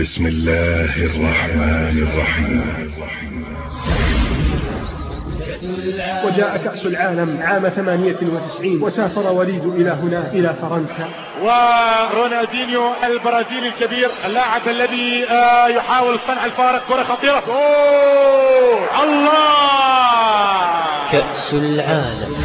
بسم الله الرحمن الرحيم. وجاء كأس العالم عام 98 وسافر وليد إلى هنا إلى فرنسا. ورونالدينيو البرازيلي الكبير اللاعب الذي آه، يحاول صنع الفارق كرة خطيرة. أوه! الله! كأس العالم.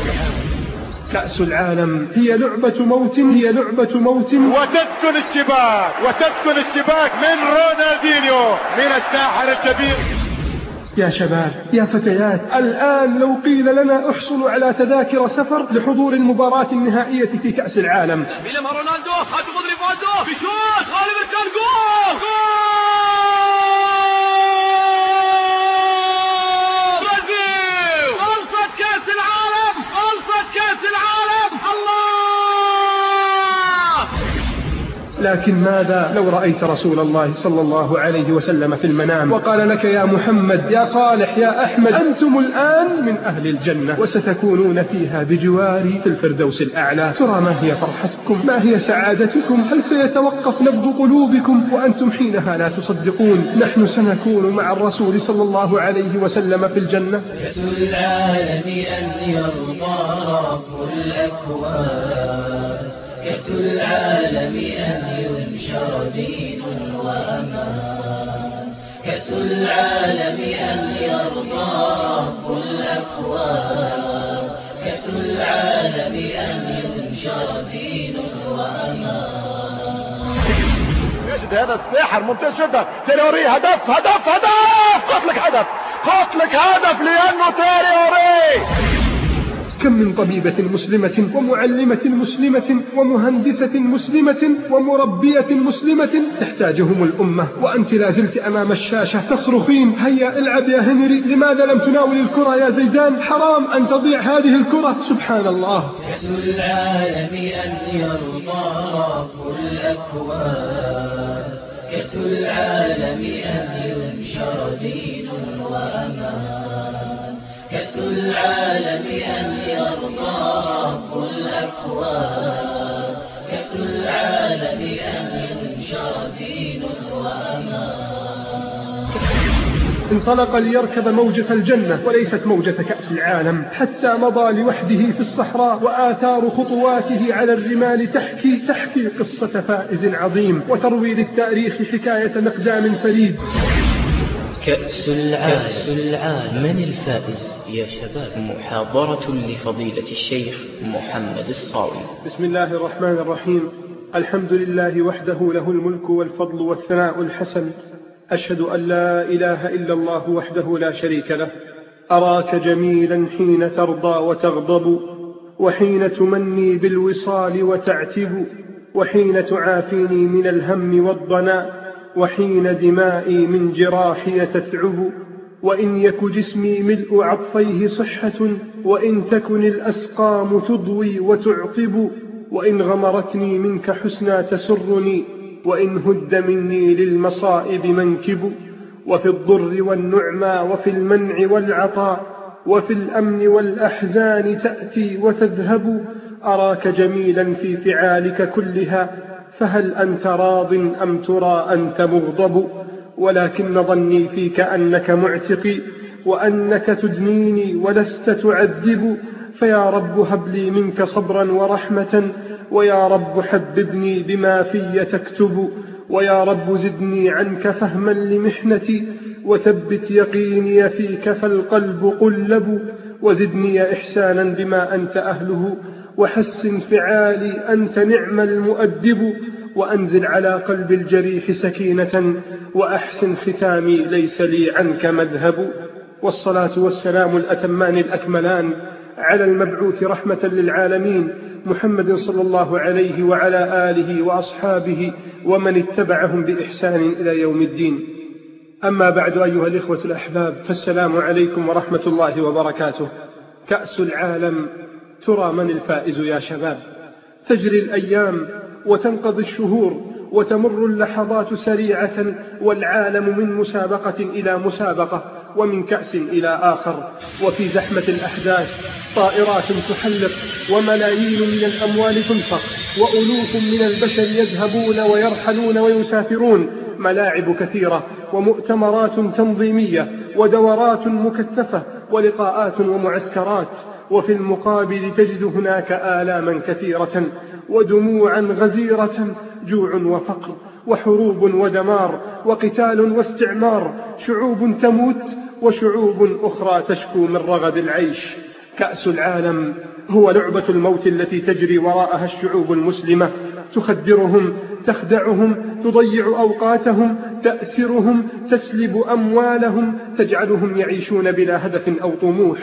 كأس العالم. هي لعبة موت هي لعبة موت. وتسكن الشباك وتسكن الشباك من رونالدينيو من الساحر الكبير. يا شباب يا فتيات الآن لو قيل لنا احصلوا على تذاكر سفر لحضور المباراة النهائية في كأس العالم. رونالدو خاتم ريفالدو بشوت غالبا كان جول برازيل خلصت كأس العالم خلصت كأس العالم الله لكن ماذا لو رأيت رسول الله صلى الله عليه وسلم في المنام؟ وقال لك يا محمد يا صالح يا أحمد أنتم الآن من أهل الجنة وستكونون فيها بجواري في الفردوس الأعلى. ترى ما هي فرحتكم؟ ما هي سعادتكم؟ هل سيتوقف نبض قلوبكم؟ وأنتم حينها لا تصدقون. نحن سنكون مع الرسول صلى الله عليه وسلم في الجنة. كأس العالم أن يرضى رب الأكوان. كأس العالم أن ينشر دين وأمان. كأس العالم أن يرضى رب الأكوان. كأس العالم أن ينشر دين وأمان. يجد هذا الساحر ممتاز جدا تيريوري هدف هدف هدف! قتلك هدف. قتلك هدف لأنه تيريوري كم من طبيبة مسلمة ومعلمة مسلمة ومهندسة مسلمة ومربية مسلمة تحتاجهم الأمة. وأنت لا زلت أمام الشاشة تصرخين. هيا العب يا هنري لماذا لم تناول الكرة يا زيدان؟ حرام أن تضيع هذه الكرة. سبحان الله. كأس العالم أن يرضى رب الأكوان. كأس العالم أن ينشر دين وأمان. كأس العالم أن يرضى رب الأكوان كأس العالم أن ينشر دين وأمان. انطلق ليركب موجة الجنة وليست موجة كأس العالم حتى مضى لوحده في الصحراء وآثار خطواته على الرمال تحكي تحكي قصة فائز عظيم وتروي للتاريخ حكاية مقدام فريد. كأس العالم. كأس العالم. من الفائز؟ يا شباب. محاضرة لفضيلة الشيخ محمد الصاوي. بسم الله الرحمن الرحيم. الحمد لله وحده له الملك والفضل والثناء الحسن. أشهد أن لا إله إلا الله وحده لا شريك له. أراك جميلا حين ترضى وتغضب وحين تمني بالوصال وتعتب وحين تعافيني من الهم والضناء. وحين دمائي من جراحي تثعب وإن يك جسمي ملء عطفيه صحة وإن تكن الأسقام تضوي وتعطب وإن غمرتني منك حسنى تسرني وإن هد مني للمصائب منكب وفي الضر والنعمى وفي المنع والعطاء وفي الأمن والأحزان تأتي وتذهب أراك جميلا في فعالك كلها فهل أنت راض أم ترى أنت مغضب؟ ولكن ظني فيك أنك معتقي وأنك تدنيني ولست تعذب. فيا رب هب لي منك صبرا ورحمة ويا رب حببني بما في تكتب ويا رب زدني عنك فهما لمحنتي. وثبت يقيني فيك فالقلب قلب وزدني إحسانا بما أنت أهله. وحسن فعالي أنت نعم المؤدب وأنزل على قلب الجريح سكينة وأحسن ختامي ليس لي عنك مذهب. والصلاة والسلام الأتمان الأكملان على المبعوث رحمة للعالمين محمد صلى الله عليه وعلى آله وأصحابه ومن اتبعهم بإحسان إلى يوم الدين. أما بعد أيها الإخوة الأحباب فالسلام عليكم ورحمة الله وبركاته. كأس العالم ترى من الفائز يا شباب؟ تجري الأيام وتنقضي الشهور وتمر اللحظات سريعة والعالم من مسابقة إلى مسابقة ومن كأس إلى آخر. وفي زحمة الأحداث طائرات تحلق وملايين من الأموال تنفق وألوف من البشر يذهبون ويرحلون ويسافرون. ملاعب كثيرة ومؤتمرات تنظيمية ودورات مكثفة ولقاءات ومعسكرات وفي المقابل تجد هناك آلاما كثيرة ودموعا غزيرة جوع وفقر وحروب ودمار وقتال واستعمار شعوب تموت وشعوب أخرى تشكو من رغد العيش. كأس العالم هو لعبة الموت التي تجري وراءها الشعوب المسلمة. تخدرهم تخدعهم تضيع أوقاتهم تأسرهم تسلب أموالهم تجعلهم يعيشون بلا هدف أو طموح.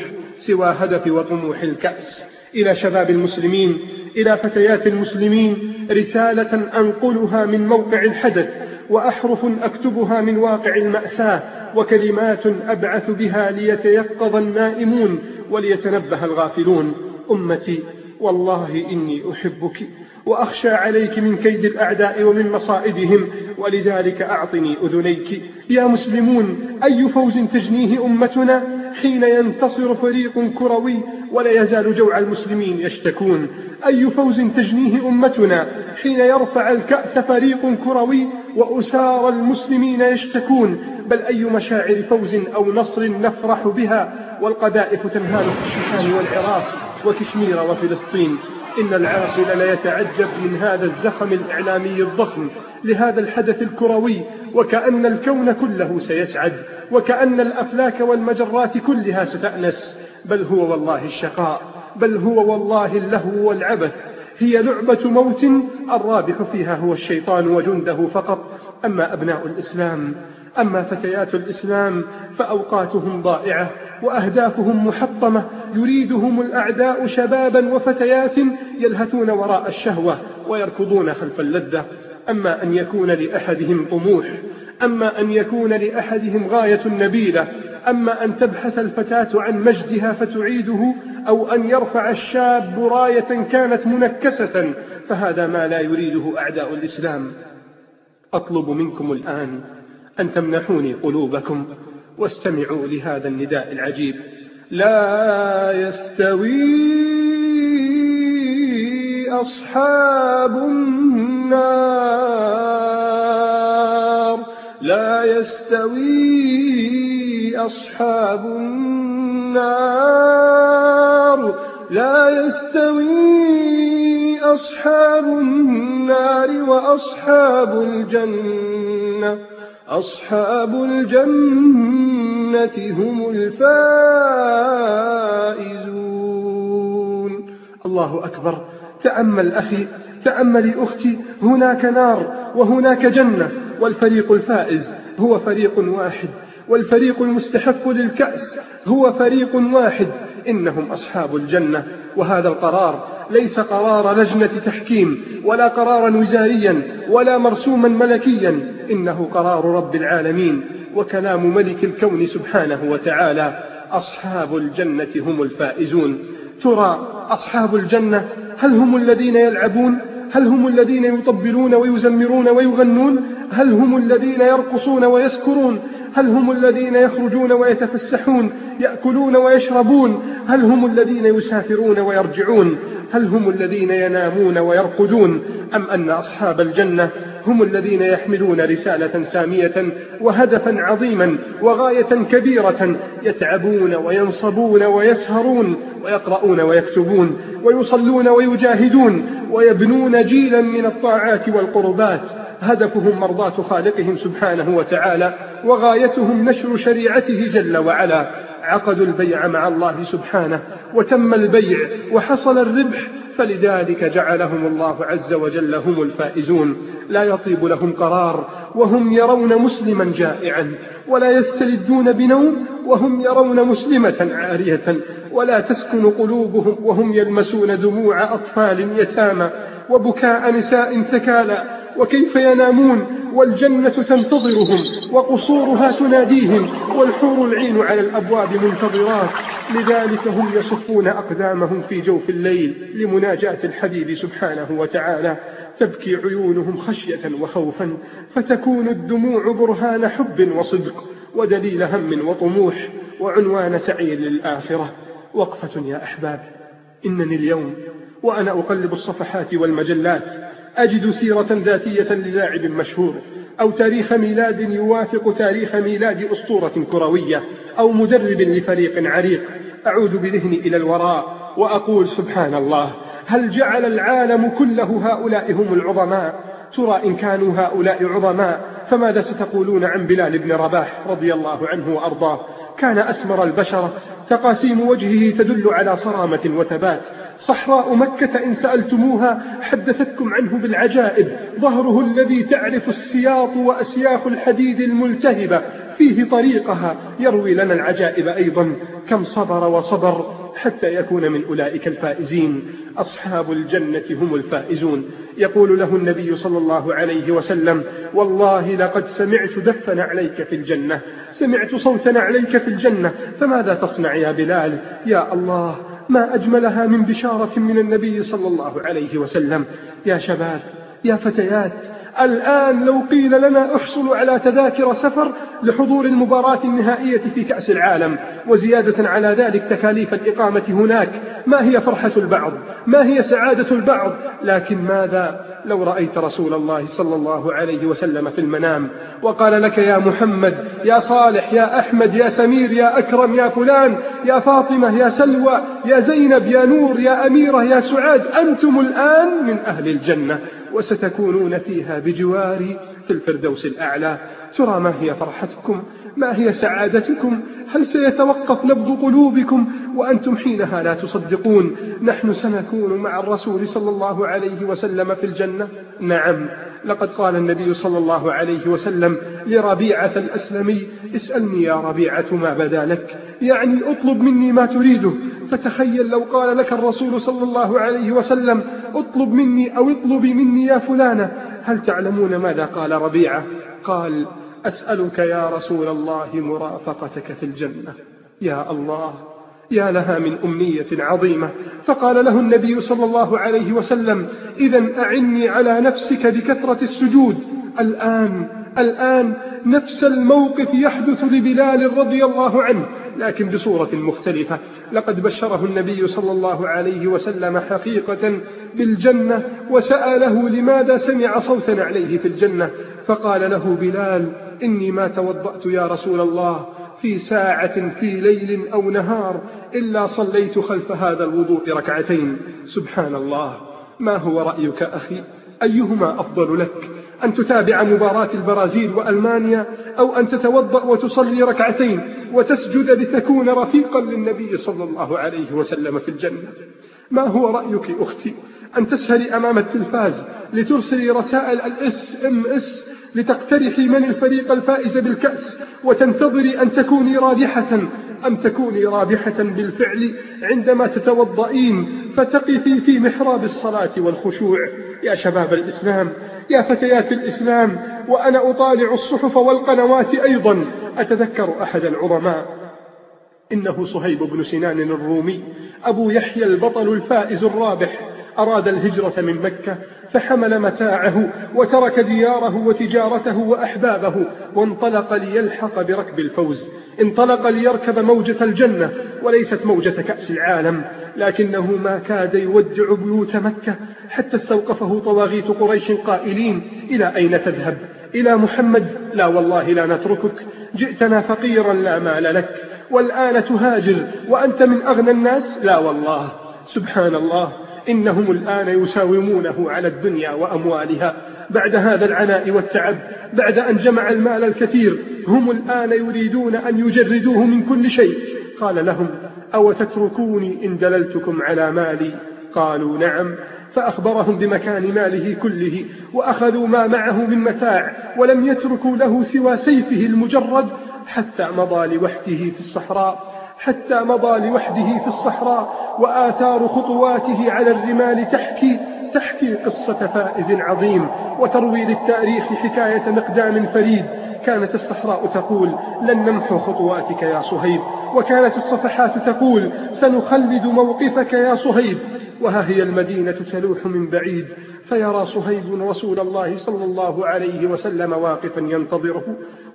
سوى هدف وطموح الكأس. إلى شباب المسلمين إلى فتيات المسلمين رسالة أنقلها من موقع الحدث وأحرف أكتبها من واقع المأساة وكلمات أبعث بها ليتيقظ النائمون وليتنبه الغافلون. أمتي والله إني أحبك. وأخشى عليك من كيد الأعداء ومن مصائدهم ولذلك أعطني أذنيك. يا مسلمون أي فوز تجنيه أمتنا حين ينتصر فريق كروي ولا يزال جوع المسلمين يشتكون؟ أي فوز تجنيه أمتنا حين يرفع الكأس فريق كروي وأسار المسلمين يشتكون؟ بل أي مشاعر فوز أو نصر نفرح بها؟ والقذائف تنهال في الشيشان والعراق وكشمير وفلسطين. إن العاقل ليتعجب من هذا الزخم الإعلامي الضخم لهذا الحدث الكروي وكأن الكون كله سيسعد وكأن الأفلاك والمجرات كلها ستأنس بل هو والله الشقاء بل هو والله اللهو والعبث هي لعبة موت الرابح فيها هو الشيطان وجنده فقط. أما أبناء الإسلام أما فتيات الإسلام فأوقاتهم ضائعة وأهدافهم محطمة يريدهم الأعداء شبابا وفتيات يلهثون وراء الشهوة ويركضون خلف اللذة. أما أن يكون لأحدهم طموح أما أن يكون لأحدهم غاية نبيلة أما أن تبحث الفتاة عن مجدها فتعيده أو أن يرفع الشاب راية كانت منكسة فهذا ما لا يريده أعداء الإسلام. أطلب منكم الآن أن تمنحوني قلوبكم واستمعوا لهذا النداء العجيب. لا يستوي أصحاب النار. لا يستوي أصحاب النار. لا يستوي أصحاب النار وأصحاب الجنة. أصحاب الجنة هم الفائزون. الله أكبر. تأمل أخي تأملي أختي. هناك نار وهناك جنة. والفريق الفائز هو فريق واحد. والفريق المستحق للكأس هو فريق واحد. إنهم أصحاب الجنة وهذا القرار ليس قرار لجنة تحكيم ولا قرارا وزاريا ولا مرسوما ملكيا إنه قرار رب العالمين وكلام ملك الكون سبحانه وتعالى. أصحاب الجنة هم الفائزون. ترى أصحاب الجنة هل هم الذين يلعبون؟ هل هم الذين يطبلون ويزمرون ويغنون؟ هل هم الذين يرقصون ويسكرون؟ هل هم الذين يخرجون ويتفسحون؟ يأكلون ويشربون. هل هم الذين يسافرون ويرجعون؟ هل هم الذين ينامون ويرقدون؟ أم أن أصحاب الجنة هم الذين يحملون رسالة سامية وهدفا عظيما وغاية كبيرة يتعبون وينصبون ويسهرون ويقرؤون ويكتبون ويصلون ويجاهدون ويبنون جيلا من الطاعات والقربات. هدفهم مرضاة خالقهم سبحانه وتعالى وغايتهم نشر شريعته جل وعلا. عقدوا البيع مع الله سبحانه وتم البيع وحصل الربح فلذلك جعلهم الله عز وجل هم الفائزون. لا يطيب لهم قرار وهم يرون مسلما جائعا ولا يستلذون بنوم وهم يرون مسلمة عارية ولا تسكن قلوبهم وهم يلمسون دموع أطفال يتامى وبكاء نساء ثكالى وكيف ينامون والجنة تنتظرهم وقصورها تناديهم والحور العين على الأبواب منتظرات لذلك هم يصفون أقدامهم في جوف الليل لمناجاة الحبيب سبحانه وتعالى تبكي عيونهم خشية وخوفا فتكون الدموع برهان حب وصدق ودليل هم وطموح وعنوان سعي للآخرة. وقفة يا أحباب إنني اليوم وأنا أقلب الصفحات والمجلات أجد سيرة ذاتية للاعب مشهور أو تاريخ ميلاد يوافق تاريخ ميلاد أسطورة كروية أو مدرب لفريق عريق. أعود بذهني إلى الوراء وأقول سبحان الله هل جعل العالم كله هؤلاء هم العظماء؟ ترى إن كانوا هؤلاء عظماء فماذا ستقولون عن بلال بن رباح رضي الله عنه وأرضاه؟ كان أسمر البشرة تقاسيم وجهه تدل على صرامة وثبات. صحراء مكة إن سألتموها حدثتكم عنه بالعجائب. ظهره الذي تعرف السياط وأسياف الحديد الملتهبة. فيه طريقها. يروي لنا العجائب أيضا. كم صبر وصبر حتى يكون من أولئك الفائزين. أصحاب الجنة هم الفائزون. يقول له النبي صلى الله عليه وسلم والله لقد سمعت دفا عليك في الجنة. سمعت صوتا عليك في الجنة. فماذا تصنع يا بلال؟ يا الله ما أجملها من بشارة من النبي صلى الله عليه وسلم. يا شباب يا فتيات الآن لو قيل لنا احصلوا على تذاكر سفر لحضور المباراة النهائية في كأس العالم وزيادة على ذلك تكاليف الإقامة هناك. ما هي فرحة البعض؟ ما هي سعادة البعض؟ لكن ماذا لو رأيت رسول الله صلى الله عليه وسلم في المنام وقال لك يا محمد يا صالح يا أحمد يا سمير يا أكرم يا فلان يا فاطمة يا سلوى يا زينب يا نور يا أميرة يا سعاد أنتم الآن من أهل الجنة. وستكونون فيها بجواري في الفردوس الأعلى. ترى ما هي فرحتكم؟ ما هي سعادتكم؟ هل سيتوقف نبض قلوبكم؟ وأنتم حينها لا تصدقون. نحن سنكون مع الرسول صلى الله عليه وسلم في الجنة. نعم. لقد قال النبي صلى الله عليه وسلم لربيعة الأسلمي اسألني يا ربيعة ما بدا لك. يعني اطلب مني ما تريده. فتخيل لو قال لك الرسول صلى الله عليه وسلم اطلب مني أو اطلبي مني يا فلانة. هل تعلمون ماذا قال ربيعة؟ قال أسألك يا رسول الله مرافقتك في الجنة. يا الله يا لها من أمنية عظيمة. فقال له النبي صلى الله عليه وسلم إذا أعني على نفسك بكثرة السجود. الآن الآن نفس الموقف يحدث لبلال رضي الله عنه. لكن بصورة مختلفة. لقد بشره النبي صلى الله عليه وسلم حقيقة بالجنة وسأله لماذا سمع صوتا عليه في الجنة. فقال له بلال إني ما توضأت يا رسول الله في ساعة في ليل أو نهار إلا صليت خلف هذا الوضوء ركعتين. سبحان الله. ما هو رأيك أخي؟ أيهما أفضل لك؟ أن تتابع مباراة البرازيل وألمانيا أو أن تتوضأ وتصلي ركعتين وتسجد لتكون رفيقا للنبي صلى الله عليه وسلم في الجنة. ما هو رأيك أختي؟ أن تسهري أمام التلفاز لترسلي رسائل الإس إم إس لتقترحي من الفريق الفائز بالكأس وتنتظري أن تكوني رابحة؟ أم تكوني رابحة بالفعل عندما تتوضئين فتقفي في محراب الصلاة والخشوع؟ يا شباب الإسلام يا فتيات الإسلام وأنا أطالع الصحف والقنوات أيضا. أتذكر أحد العظماء؟ إنه صهيب بن سنان الرومي أبو يحيى البطل الفائز الرابح. أراد الهجرة من مكة فحمل متاعه وترك دياره وتجارته وأحبابه وانطلق ليلحق بركب الفوز. انطلق ليركب موجة الجنة وليست موجة كأس العالم لكنه ما كاد يودع بيوت مكة حتى استوقفه طواغيت قريش قائلين إلى أين تذهب؟ إلى محمد لا والله لا نتركك جئتنا فقيرا لا مال لك والآن تهاجر وأنت من أغنى الناس؟ لا والله. سبحان الله. إنهم الآن يساومونه على الدنيا وأموالها. بعد هذا العناء والتعب بعد أن جمع المال الكثير هم الآن يريدون أن يجردوه من كل شيء. قال لهم أو تتركوني إن دللتكم على مالي؟ قالوا نعم. فأخبرهم بمكان ماله كله وأخذوا ما معه من متاع ولم يتركوا له سوى سيفه المجرد حتى مضى لوحده في الصحراء. حتى مضى لوحده في الصحراء وآثار خطواته على الرمال تحكي تحكي قصة فائز عظيم وتروي للتاريخ حكاية مقدام فريد. كانت الصحراء تقول لن نمحو خطواتك يا صهيب. وكانت الصفحات تقول سنخلد موقفك يا صهيب. وها هي المدينة تلوح من بعيد فيرى صهيب رسول الله صلى الله عليه وسلم واقفا ينتظره.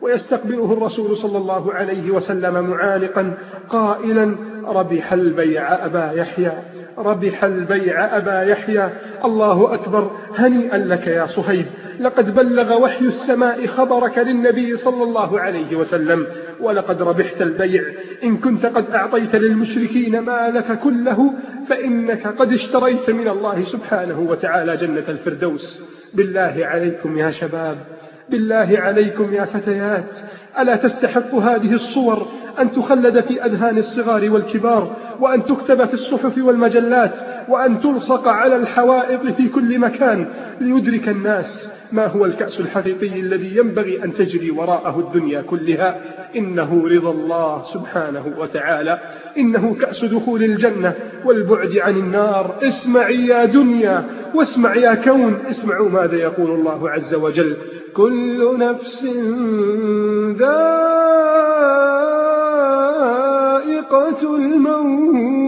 ويستقبله الرسول صلى الله عليه وسلم معانقا قائلا ربح البيع أبا يحيى ربح البيع أبا يحيى. الله أكبر هنيئا لك يا صهيب. لقد بلغ وحي السماء خبرك للنبي صلى الله عليه وسلم. ولقد ربحت البيع. إن كنت قد أعطيت للمشركين مالك كله فإنك قد اشتريت من الله سبحانه وتعالى جنة الفردوس. بالله عليكم يا شباب. بالله عليكم يا فتيات. ألا تستحق هذه الصور أن تخلد في أذهان الصغار والكبار وأن تكتب في الصحف والمجلات وأن تلصق على الحوائط في كل مكان ليدرك الناس. ما هو الكأس الحقيقي الذي ينبغي أن تجري وراءه الدنيا كلها؟ إنه رضا الله سبحانه وتعالى. إنه كأس دخول الجنة والبعد عن النار. اسمعي يا دنيا واسمع يا كون. اسمعوا ماذا يقول الله عز وجل. كل نفس ذائقة الموت.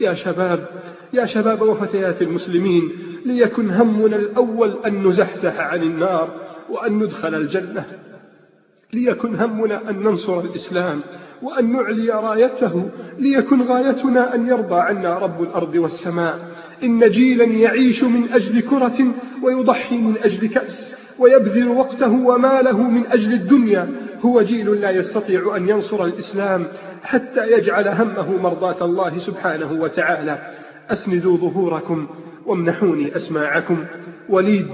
يا شباب يا شباب وفتيات المسلمين ليكن همنا الأول أن نزحزح عن النار وأن ندخل الجنة. ليكن همنا أن ننصر الإسلام وأن نعلي رايته. ليكن غايتنا أن يرضى عنا رب الأرض والسماء. إن جيلا يعيش من أجل كرة ويضحي من أجل كأس ويبذل وقته وماله من أجل الدنيا. هو جيل لا يستطيع أن ينصر الإسلام. حتى يجعل همه مرضاة الله سبحانه وتعالى. أسندوا ظهوركم وامنحوني أسماعكم. وليد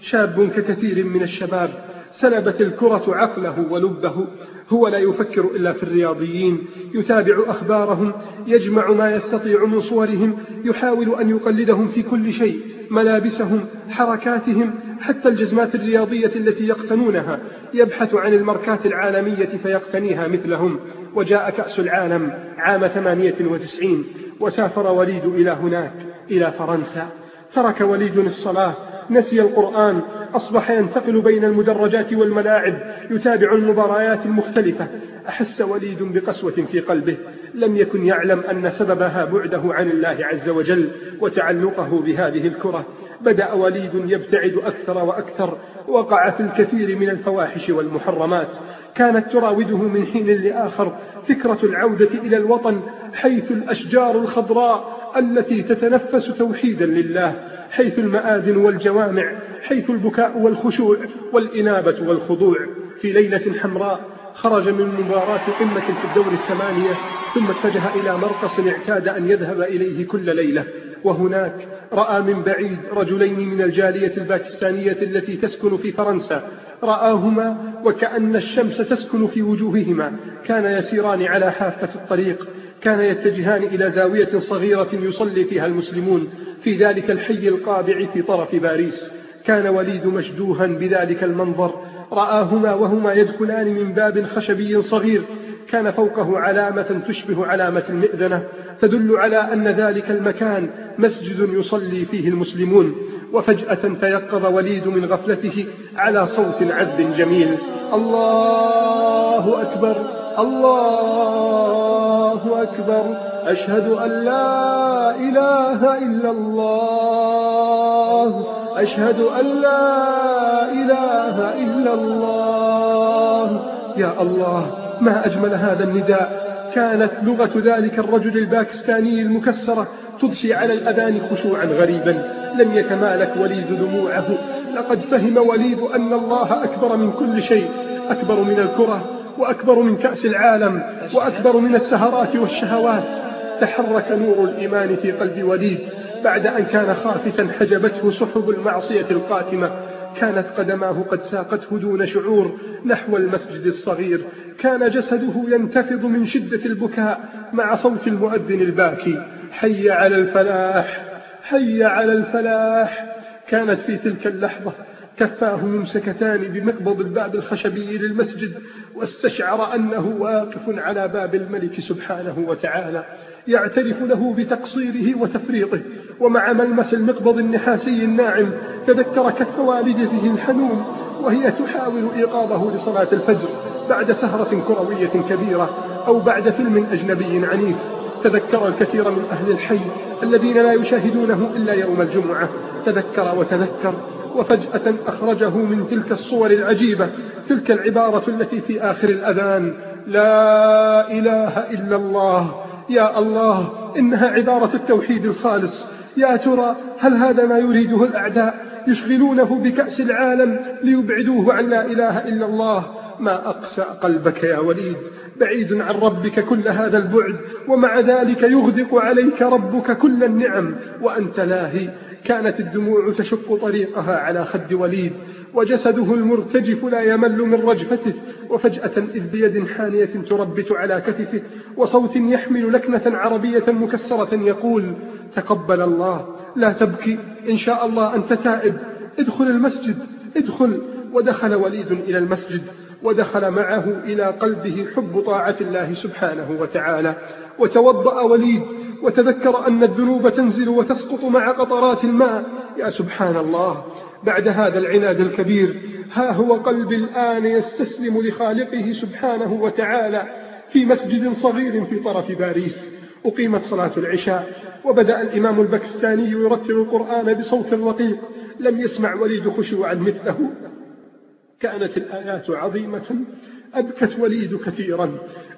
شاب ككثير من الشباب سلبت الكرة عقله ولبه. هو لا يفكر إلا في الرياضيين. يتابع أخبارهم يجمع ما يستطيع من صورهم يحاول أن يقلدهم في كل شيء ملابسهم حركاتهم حتى الجزمات الرياضية التي يقتنونها. يبحث عن الماركات العالمية فيقتنيها مثلهم. وجاء كأس العالم عام 98 وسافر وليد إلى هناك إلى فرنسا. ترك وليد الصلاة نسي القرآن أصبح ينتقل بين المدرجات والملاعب يتابع المباريات المختلفة. أحس وليد بقسوة في قلبه لم يكن يعلم أن سببها بعده عن الله عز وجل وتعلقه بهذه الكرة. بدأ وليد يبتعد أكثر وأكثر وقع في الكثير من الفواحش والمحرمات. كانت تراوده من حين لآخر فكرة العودة إلى الوطن حيث الأشجار الخضراء التي تتنفس توحيدا لله حيث المآذن والجوامع حيث البكاء والخشوع والإنابة والخضوع. في ليلة حمراء خرج من مباراة قمة في الدور الثمانية ثم اتجه إلى مرقص اعتاد أن يذهب إليه كل ليلة. وهناك رأى من بعيد رجلين من الجالية الباكستانية التي تسكن في فرنسا رآهما وكأن الشمس تسكن في وجوههما كان يسيران على حافة الطريق كان يتجهان إلى زاوية صغيرة يصلي فيها المسلمون في ذلك الحي القابع في طرف باريس. كان وليد مشدوها بذلك المنظر رآهما وهما يدخلان من باب خشبي صغير كان فوقه علامة تشبه علامة المئذنة تدل على أن ذلك المكان مسجد يصلي فيه المسلمون. وفجأة تيقظ وليد من غفلته على صوت عذب جميل. الله أكبر الله أكبر. أشهد أن لا إله إلا الله. أشهد أن لا إله إلا الله. يا الله ما أجمل هذا النداء؟ كانت لغة ذلك الرجل الباكستاني المكسرة تضشي على الأذان خشوعا غريبا. لم يتمالك وليد دموعه. لقد فهم وليد أن الله أكبر من كل شيء أكبر من الكرة وأكبر من كأس العالم وأكبر من السهرات والشهوات. تحرك نور الإيمان في قلب وليد. بعد أن كان خافتا حجبته سحب المعصية القاتمة. كانت قدماه قد ساقته دون شعور. نحو المسجد الصغير. كان جسده ينتفض من شدة البكاء مع صوت المؤذن الباكي. حي على الفلاح حي على الفلاح. كانت في تلك اللحظة كفاه ممسكتان بمقبض الباب الخشبي للمسجد واستشعر أنه واقف على باب الملك سبحانه وتعالى يعترف له بتقصيره وتفريطه. ومع ملمس المقبض النحاسي الناعم تذكر كف والدته الحنون وهي تحاول إيقاظه لصلاة الفجر بعد سهرة كروية كبيرة أو بعد فيلم أجنبي عنيف. تذكر الكثير من أهل الحي الذين لا يشاهدونه إلا يوم الجمعة. تذكر وتذكر وفجأة أخرجه من تلك الصور العجيبة تلك العبارة التي في آخر الأذان لا إله إلا الله. يا الله إنها عبارة التوحيد الخالص. يا ترى هل هذا ما يريده الأعداء؟ يشغلونه بكأس العالم ليبعدوه عن لا إله إلا الله. ما أقسى قلبك يا وليد بعيد عن ربك كل هذا البعد ومع ذلك يغدق عليك ربك كل النعم وأنت لاهي. كانت الدموع تشق طريقها على خد وليد وجسده المرتجف لا يمل من رجفته وفجأة إذ بيد حانية تربت على كتفه وصوت يحمل لكنة عربية مكسرة يقول تقبل الله لا تبكي إن شاء الله أنت تائب ادخل المسجد ادخل. ودخل وليد إلى المسجد. ودخل معه إلى قلبه حب طاعة الله سبحانه وتعالى. وتوضأ وليد وتذكر أن الذنوب تنزل وتسقط مع قطرات الماء. يا سبحان الله بعد هذا العناد الكبير ها هو قلبي الآن يستسلم لخالقه سبحانه وتعالى في مسجد صغير في طرف باريس. أقيمت صلاة العشاء وبدأ الإمام الباكستاني يرتل القرآن بصوت رقيق. لم يسمع وليد خشوعا مثله. كانت الآيات عظيمة أبكت وليد كثيرا.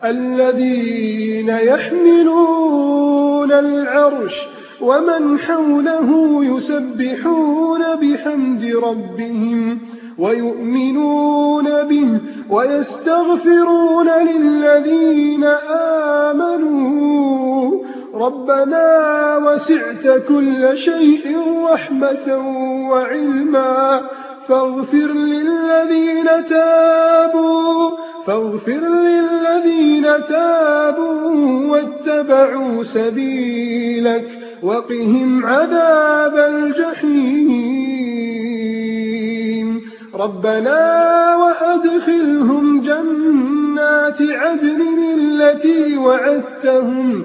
الذين يحملون العرش ومن حوله يسبحون بحمد ربهم ويؤمنون به ويستغفرون للذين آمنوا. ربنا وسعت كل شيء رحمة وعلما. فاغفر للذين تابوا فاغفر للذين تابوا واتبعوا سبيلك وقهم عذاب الجحيم. ربنا وأدخلهم جنات عدن التي وعدتهم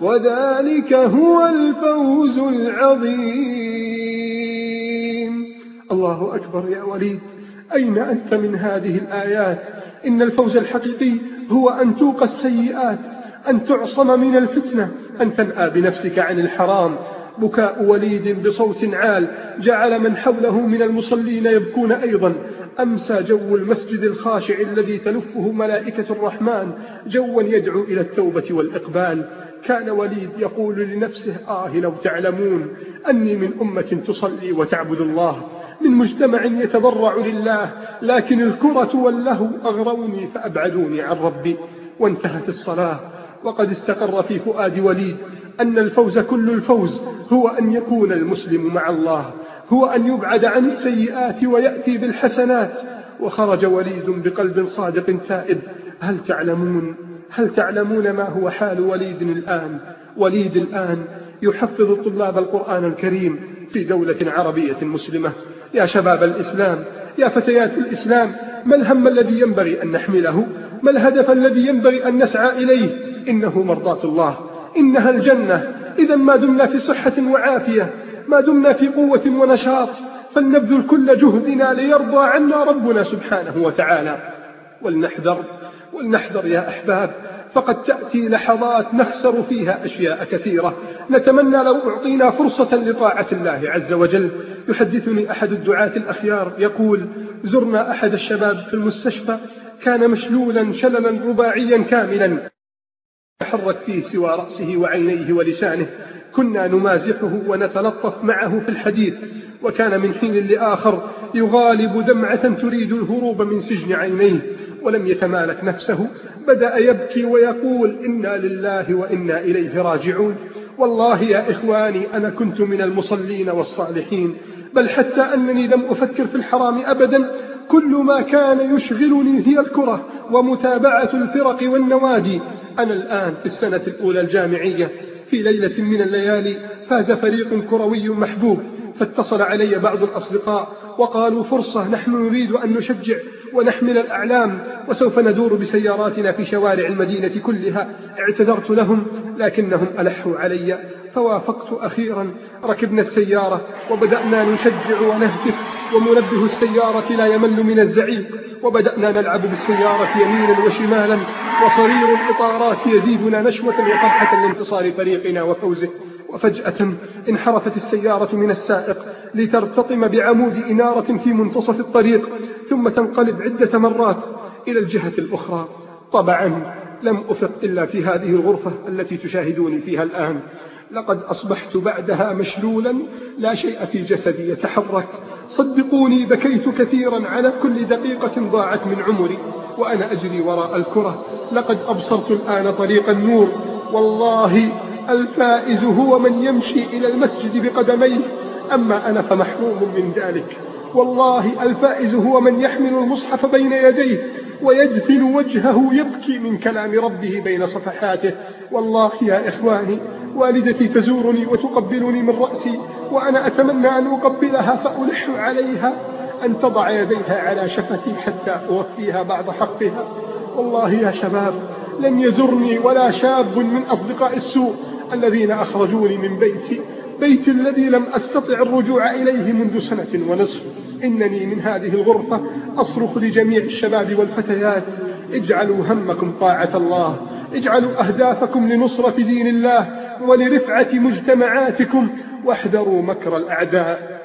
وذلك هو الفوز العظيم. الله أكبر يا وليد أين أنت من هذه الآيات؟ إن الفوز الحقيقي هو أن توقى السيئات أن تعصم من الفتنة. أن تنأى بنفسك عن الحرام. بكاء وليد بصوت عال جعل من حوله من المصلين يبكون أيضا. أمسى جو المسجد الخاشع الذي تلفه ملائكة الرحمن. جوا يدعو إلى التوبة والإقبال. كان وليد يقول لنفسه آه لو تعلمون أني من أمة تصلي وتعبد الله من مجتمع يتضرع لله لكن الكرة واللهو أغروني فأبعدوني عن ربي. وانتهت الصلاة. وقد استقر في فؤاد وليد أن الفوز كل الفوز هو أن يكون المسلم مع الله هو أن يبعد عن السيئات ويأتي بالحسنات. وخرج وليد بقلب صادق تائب. هل تعلمون هل تعلمون ما هو حال وليد الآن؟ وليد الآن يحفظ طلاب القرآن الكريم في دولة عربية مسلمة. يا شباب الإسلام يا فتيات الإسلام ما الهم الذي ينبغي أن نحمله؟ ما الهدف الذي ينبغي أن نسعى إليه؟ إنه مرضاة الله إنها الجنة. إذا ما دمنا في صحة وعافية ما دمنا في قوة ونشاط فلنبذل كل جهدنا ليرضى عنا ربنا سبحانه وتعالى. ولنحذر ولنحذر يا أحباب فقد تأتي لحظات نخسر فيها أشياء كثيرة. نتمنى لو أعطينا فرصة لطاعة الله عز وجل. يحدثني أحد الدعاة الأخيار يقول زرنا أحد الشباب في المستشفى كان مشلولا شللا رباعيا كاملا. يحرك فيه سوى رأسه وعينيه ولسانه. كنا نمازحه ونتلطف معه في الحديث. وكان من حين لآخر يغالب دمعة تريد الهروب من سجن عينيه. ولم يتمالك نفسه بدأ يبكي ويقول إنا لله وإنا إليه راجعون. والله يا إخواني أنا كنت من المصلين والصالحين بل حتى أنني لم أفكر في الحرام أبدا. كل ما كان يشغلني هي الكرة ومتابعة الفرق والنوادي. أنا الآن في السنة الأولى الجامعية في ليلة من الليالي فاز فريق كروي محبوب فاتصل علي بعض الأصدقاء وقالوا فرصة نحن نريد أن نشجع. ونحمل الأعلام وسوف ندور بسياراتنا في شوارع المدينة كلها. اعتذرت لهم لكنهم ألحوا علي. فوافقت أخيرا ركبنا السيارة وبدأنا نشجع ونهتف ومنبه السيارة لا يمل من الزعيق. وبدأنا نلعب بالسيارة يمينا وشمالا وصرير الإطارات يزيدنا نشوة وفرحة لانتصار فريقنا وفوزه. وفجأة انحرفت السيارة من السائق لترتطم بعمود إنارة في منتصف الطريق ثم تنقلب عدة مرات إلى الجهة الأخرى. طبعا لم أفق إلا في هذه الغرفة التي تشاهدوني فيها الآن. لقد أصبحت بعدها مشلولا لا شيء في جسدي يتحرك. صدقوني بكيت كثيرا على كل دقيقة ضاعت من عمري وأنا أجري وراء الكرة. لقد أبصرت الآن طريق النور. والله الفائز هو من يمشي إلى المسجد بقدميه. أما أنا فمحروم من ذلك. والله الفائز هو من يحمل المصحف بين يديه ويدفن وجهه يبكي من كلام ربه بين صفحاته. والله يا إخواني والدتي تزورني وتقبلني من رأسي وأنا أتمنى أن أقبلها فألح عليها أن تضع يديها على شفتي حتى أوفيها بعض حقها. والله يا شباب لم يزرني ولا شاب من أصدقاء السوء. الذين أخرجوني من بيتي بيتي الذي لم أستطع الرجوع إليه منذ سنة ونصف. إنني من هذه الغرفة أصرخ لجميع الشباب والفتيات. اجعلوا همكم طاعة الله اجعلوا أهدافكم لنصرة دين الله ولرفعة مجتمعاتكم واحذروا مكر الأعداء.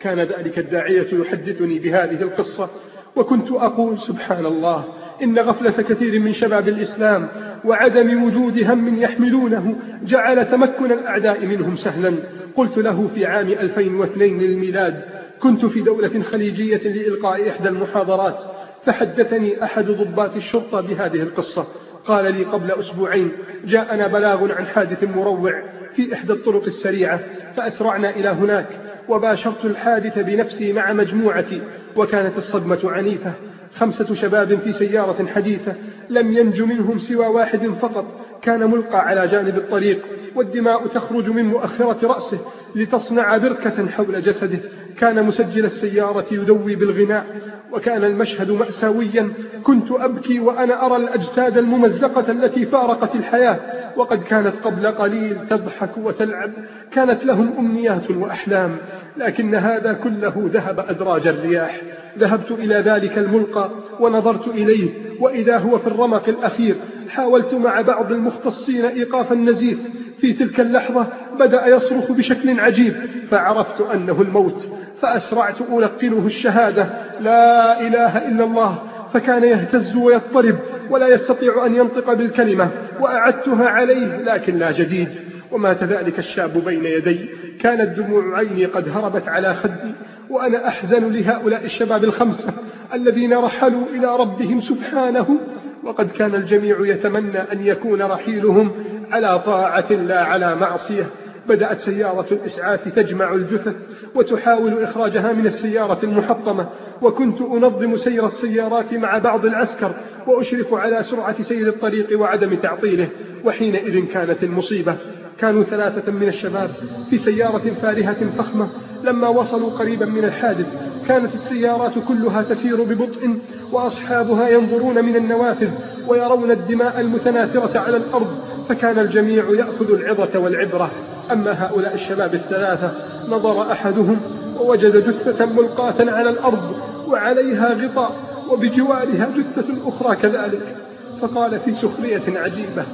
كان ذلك الداعية يحدثني بهذه القصة وكنت أقول سبحان الله إن غفلة كثير من شباب الإسلام وعدم وجود هم يحملونه جعل تمكن الأعداء منهم سهلا. قلت له في عام 2002 للميلاد كنت في دولة خليجية لإلقاء إحدى المحاضرات فحدثني أحد ضباط الشرطة بهذه القصة. قال لي قبل أسبوعين جاءنا بلاغ عن حادث مروع في إحدى الطرق السريعة فأسرعنا إلى هناك وباشرت الحادث بنفسي مع مجموعتي وكانت الصدمة عنيفة. خمسة شباب في سيارة حديثة لم ينج منهم سوى واحد فقط كان ملقى على جانب الطريق والدماء تخرج من مؤخرة رأسه لتصنع بركة حول جسده. كان مسجل السيارة يدوي بالغناء وكان المشهد مأساويا. كنت أبكي وأنا أرى الأجساد الممزقة التي فارقت الحياة وقد كانت قبل قليل تضحك وتلعب. كانت لهم أمنيات وأحلام لكن هذا كله ذهب أدراج الرياح. ذهبت إلى ذلك الملقى ونظرت إليه وإذا هو في الرمق الأخير حاولت مع بعض المختصين إيقاف النزيف. في تلك اللحظة بدأ يصرخ بشكل عجيب فعرفت أنه الموت. فأسرعت ألقنه الشهادة لا إله إلا الله فكان يهتز ويضطرب ولا يستطيع أن ينطق بالكلمة وأعدتها عليه لكن لا جديد. ومات ذلك الشاب بين يدي كانت دموع عيني قد هربت على خدي وأنا أحزن لهؤلاء الشباب الخمسة الذين رحلوا إلى ربهم سبحانه وقد كان الجميع يتمنى أن يكون رحيلهم على طاعة لا على معصية. بدأت سيارة الإسعاف تجمع الجثث وتحاول إخراجها من السيارة المحطمة وكنت أنظم سير السيارات مع بعض العسكر وأشرف على سرعة سير الطريق وعدم تعطيله وحينئذ كانت المصيبة. كانوا ثلاثة من الشباب في سيارة فارهة فخمة لما وصلوا قريبا من الحادث كانت السيارات كلها تسير ببطء وأصحابها ينظرون من النوافذ ويرون الدماء المتناثرة على الأرض فكان الجميع يأخذ العظة والعبرة. أما هؤلاء الشباب الثلاثة نظر أحدهم ووجد جثة ملقاة على الأرض وعليها غطاء وبجوارها جثة أخرى كذلك. فقال في سخرية عجيبة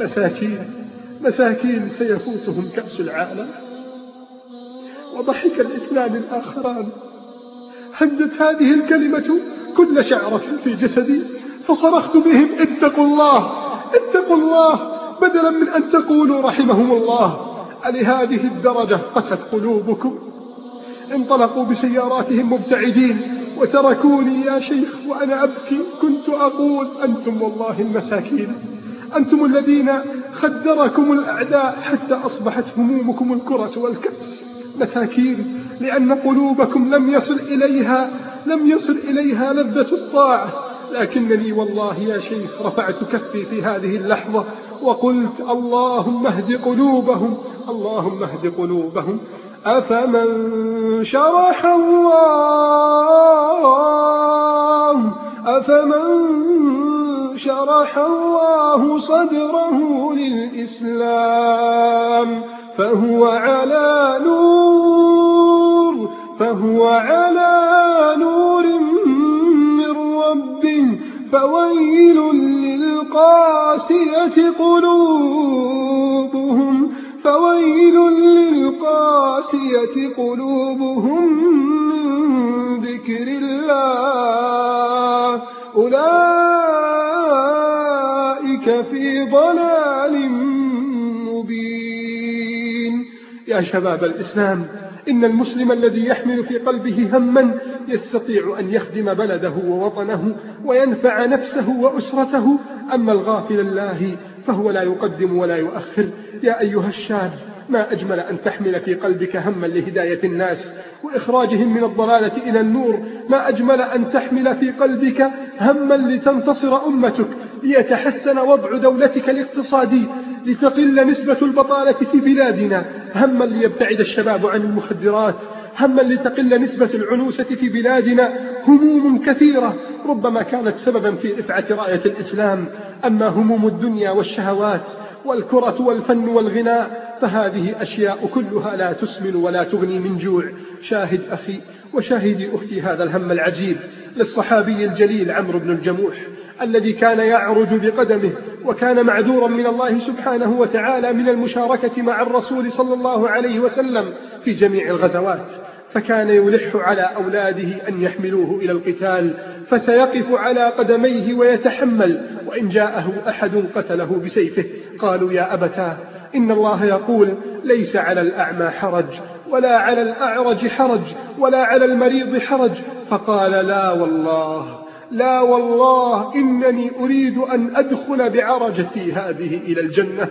مساكين مساكين سيفوتهم كأس العالم؟ وضحك الإثنان الآخران هزت هذه الكلمة كل شعرة في جسدي فصرخت بهم اتقوا الله اتقوا الله بدلا من أن تقولوا رحمهم الله. ألهذه الدرجة قست قلوبكم؟ انطلقوا بسياراتهم مبتعدين وتركوني يا شيخ وأنا أبكي. كنت أقول أنتم والله المساكين. أنتم الذين خدركم الأعداء حتى أصبحت همومكم الكرة والكأس. مساكين لأن قلوبكم لم يصل إليها لم يصل إليها لذة الطاعة. لكنني والله يا شيخ رفعت كفي في هذه اللحظة وقلت اللهم اهد قلوبهم اللهم اهد قلوبهم. أفمن شرح الله؟ أفمن شرح الله صدره للإسلام؟ فهو على نور فهو على نور من ربه. فويل للقاسية قلوبهم. فويل للقاسية قلوبهم من ذكر الله. أولئك في ضلال مبين. يا شباب الإسلام إن المسلم الذي يحمل في قلبه هما يستطيع أن يخدم بلده ووطنه وينفع نفسه وأسرته. أما الغافل الله فهو لا يقدم ولا يؤخر. يا أيها الشاب ما أجمل أن تحمل في قلبك هما لهداية الناس وإخراجهم من الضلالة إلى النور. ما أجمل أن تحمل في قلبك هما لتنتصر أمتك ليتحسن وضع دولتك الاقتصادي لتقل نسبة البطالة في بلادنا. هما ليبتعد الشباب عن المخدرات هما لتقل نسبة العنوسة في بلادنا هموم كثيرة ربما كانت سببا في رفعة راية الإسلام. أما هموم الدنيا والشهوات والكرة والفن والغناء فهذه أشياء كلها لا تسمن ولا تغني من جوع. شاهد أخي وشاهدي أختي هذا الهم العجيب للصحابي الجليل عمرو بن الجموح. الذي كان يعرج بقدمه وكان معذورا من الله سبحانه وتعالى من المشاركة مع الرسول صلى الله عليه وسلم في جميع الغزوات فكان يلح على أولاده أن يحملوه إلى القتال فسيقف على قدميه ويتحمل وإن جاءه أحد قتله بسيفه قالوا يا أبتاه إن الله يقول ليس على الأعمى حرج ولا على الأعرج حرج ولا على المريض حرج فقال لا والله. لا والله إنني أريد أن أدخل بعرجتي هذه إلى الجنة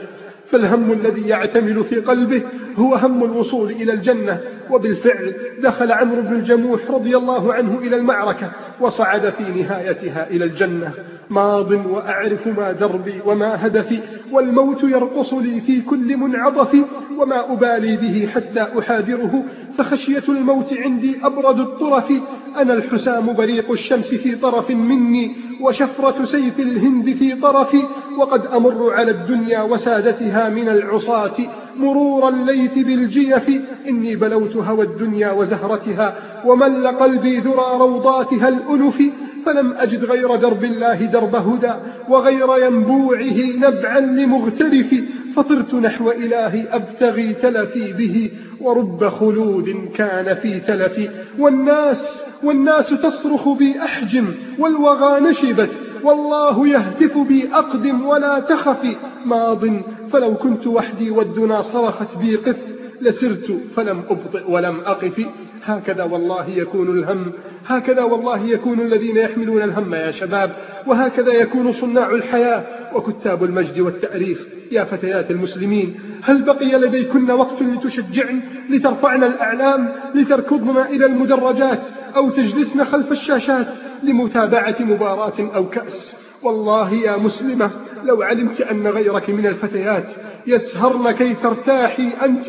فالهم الذي يعتمل في قلبه هو هم الوصول إلى الجنة وبالفعل دخل عمرو بن الجموح رضي الله عنه إلى المعركة وصعد في نهايتها إلى الجنة. ماض وأعرف ما دربي وما هدفي والموت يرقص لي في كل منعطف وما أبالي به حتى أحاذره. فخشية الموت عندي أبرد الطرف أنا الحسام بريق الشمس في طرف مني وشفرة سيف الهند في طرفي وقد أمر على الدنيا وسادتها من العصاة. مرور الليث بالجيف إني بلوت هوى الدنيا وزهرتها ومل قلبي ذرى روضاتها الألف فلم أجد غير درب الله درب هدى وغير ينبوعه نبعا لمغترف فطرت نحو إلهي أبتغي تلفي به ورب خلود كان في تلفي. والناس والناس تصرخ بي أحجم والوغى نشبت والله يهتف بي أقدم ولا تخف. ماض فلو كنت وحدي والدنا صرخت بي قف لسرت فلم أبطئ ولم أقف. هكذا والله يكون الهم. هكذا والله يكون الذين يحملون الهم يا شباب. وهكذا يكون صناع الحياة وكتاب المجد والتاريخ يا فتيات المسلمين هل بقي لديكن وقت لتشجعن لترفعن الأعلام لتركضن إلى المدرجات أو تجلسن خلف الشاشات لمتابعة مباراة أو كأس؟ والله يا مسلمة لو علمت أن غيرك من الفتيات يسهرن كي ترتاحي أنت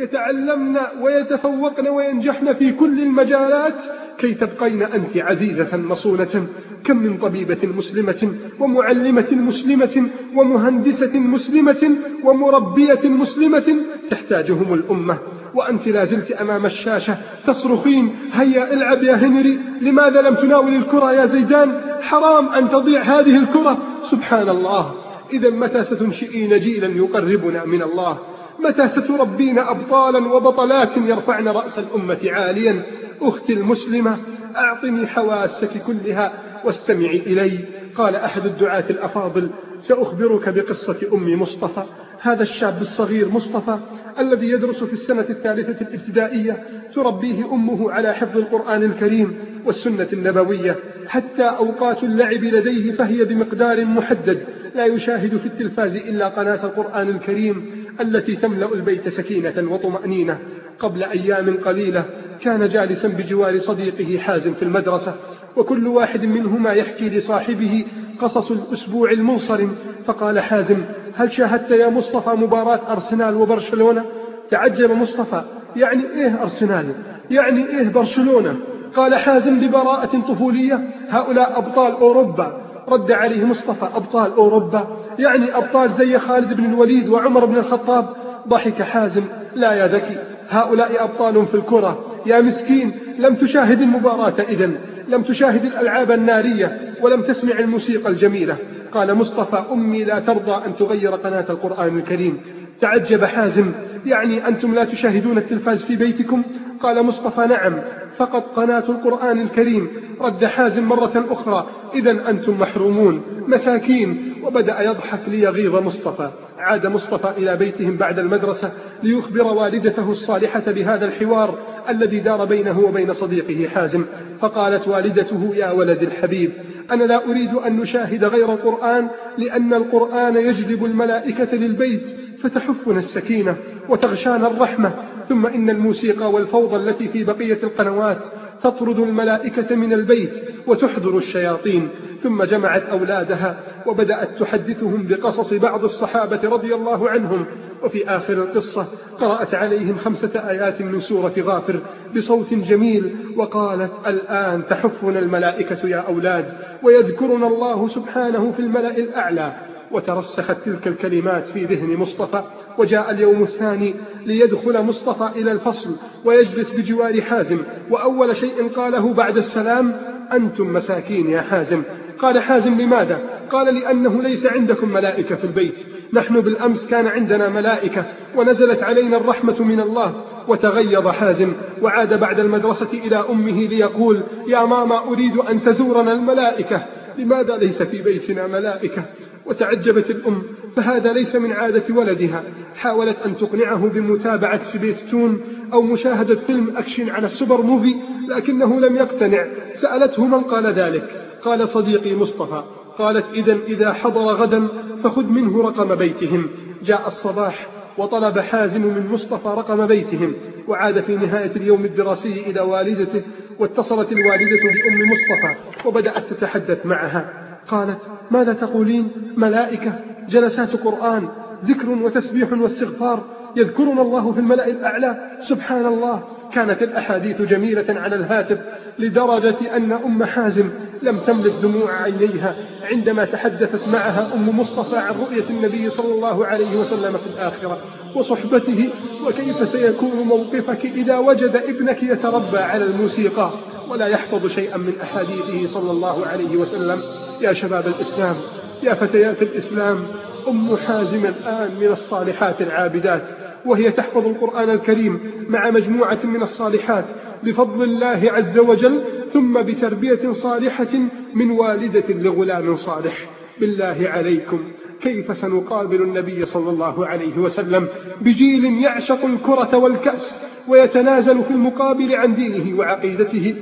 يتعلمن ويتفوقن وينجحن في كل المجالات كي تبقين أنت عزيزة مصونة كم من طبيبة مسلمة ومعلمة مسلمة ومهندسة مسلمة ومربية مسلمة تحتاجهم الأمة. وأنت لا زلت أمام الشاشة تصرخين هيا العب يا هنري لماذا لم تناول الكرة يا زيدان؟ حرام أن تضيع هذه الكرة. سبحان الله. إذا متى ستنشئين جيلا يقربنا من الله؟ متى ستربين أبطالا وبطلات يرفعن رأس الأمة عاليا؟ أختي المسلمة أعطني حواسك كلها واستمعي إلي. قال أحد الدعاة الأفاضل سأخبرك بقصة أم مصطفى. هذا الشاب الصغير مصطفى الذي يدرس في السنة الثالثة الابتدائية. تربيه أمه على حفظ القرآن الكريم والسنة النبوية. حتى أوقات اللعب لديه فهي بمقدار محدد. لا يشاهد في التلفاز إلا قناة القرآن الكريم. التي تملأ البيت سكينة وطمأنينة قبل أيام قليلة كان جالسا بجوار صديقه حازم في المدرسة وكل واحد منهما يحكي لصاحبه قصص الأسبوع المنصرم فقال حازم هل شاهدت يا مصطفى مباراة أرسنال وبرشلونة؟ تعجب مصطفى يعني إيه أرسنال؟ يعني إيه برشلونة؟ قال حازم ببراءة طفولية هؤلاء أبطال أوروبا. رد عليه مصطفى أبطال أوروبا يعني أبطال زي خالد بن الوليد وعمر بن الخطاب. ضحك حازم لا يا ذكي هؤلاء أبطال في الكرة. يا مسكين لم تشاهد المباراة إذن لم تشاهد الألعاب النارية ولم تسمع الموسيقى الجميلة. قال مصطفى أمي لا ترضى أن تغير قناة القرآن الكريم. تعجب حازم يعني أنتم لا تشاهدون التلفاز في بيتكم؟ قال مصطفى نعم. فقط قناة القرآن الكريم رد حازم مرة أخرى. إذا أنتم محرومون مساكين. وبدأ يضحك ليغيظ مصطفى. عاد مصطفى إلى بيتهم بعد المدرسة ليخبر والدته الصالحة بهذا الحوار الذي دار بينه وبين صديقه حازم. فقالت والدته يا ولد الحبيب أنا لا أريد أن نشاهد غير القرآن لأن القرآن يجلب الملائكة للبيت فتحفنا السكينة وتغشانا الرحمة ثم إن الموسيقى والفوضى التي في بقية القنوات تطرد الملائكة من البيت وتحضر الشياطين ثم جمعت أولادها وبدأت تحدثهم بقصص بعض الصحابة رضي الله عنهم. وفي آخر القصة قرأت عليهم خمسة آيات من سورة غافر بصوت جميل وقالت الآن تحفنا الملائكة يا أولاد ويذكرنا الله سبحانه في الملأ الأعلى. وترسخت تلك الكلمات في ذهن مصطفى وجاء اليوم الثاني ليدخل مصطفى إلى الفصل ويجلس بجوار حازم وأول شيء قاله بعد السلام أنتم مساكين يا حازم. قال حازم لماذا؟ قال لأنه ليس عندكم ملائكة في البيت نحن بالأمس كان عندنا ملائكة ونزلت علينا الرحمة من الله. وتغيظ حازم وعاد بعد المدرسة إلى أمه ليقول يا ماما أريد أن تزورنا الملائكة لماذا ليس في بيتنا ملائكة؟ وتعجبت الأم فهذا ليس من عادة ولدها. حاولت أن تقنعه بمتابعة سبيستون أو مشاهدة فيلم أكشن على السوبر موفي لكنه لم يقتنع. سألته من قال ذلك. قال صديقي مصطفى قالت إذا إذا حضر غدا فخذ منه رقم بيتهم. جاء الصباح وطلب حازم من مصطفى رقم بيتهم. وعاد في نهاية اليوم الدراسي إلى والدته واتصلت الوالدة بأم مصطفى وبدأت تتحدث معها. قالت ماذا تقولين؟ ملائكة جلسات قرآن ذكر وتسبيح واستغفار يذكرنا الله في الملأ الأعلى؟ سبحان الله كانت الأحاديث جميلة على الهاتف لدرجة أن أم حازم لم تملك دموع عينيها عندما تحدثت معها أم مصطفى عن رؤية النبي صلى الله عليه وسلم في الآخرة وصحبته وكيف سيكون موقفك إذا وجد ابنك يتربى على الموسيقى؟ ولا يحفظ شيئا من أحاديثه صلى الله عليه وسلم. يا شباب الإسلام يا فتيات الإسلام أم حازم الآن من الصالحات العابدات وهي تحفظ القرآن الكريم مع مجموعة من الصالحات بفضل الله عز وجل ثم بتربية صالحة من والدة لغلام صالح. بالله عليكم كيف سنقابل النبي صلى الله عليه وسلم بجيل يعشق الكرة والكأس ويتنازل في المقابل عن دينه وعقيدته؟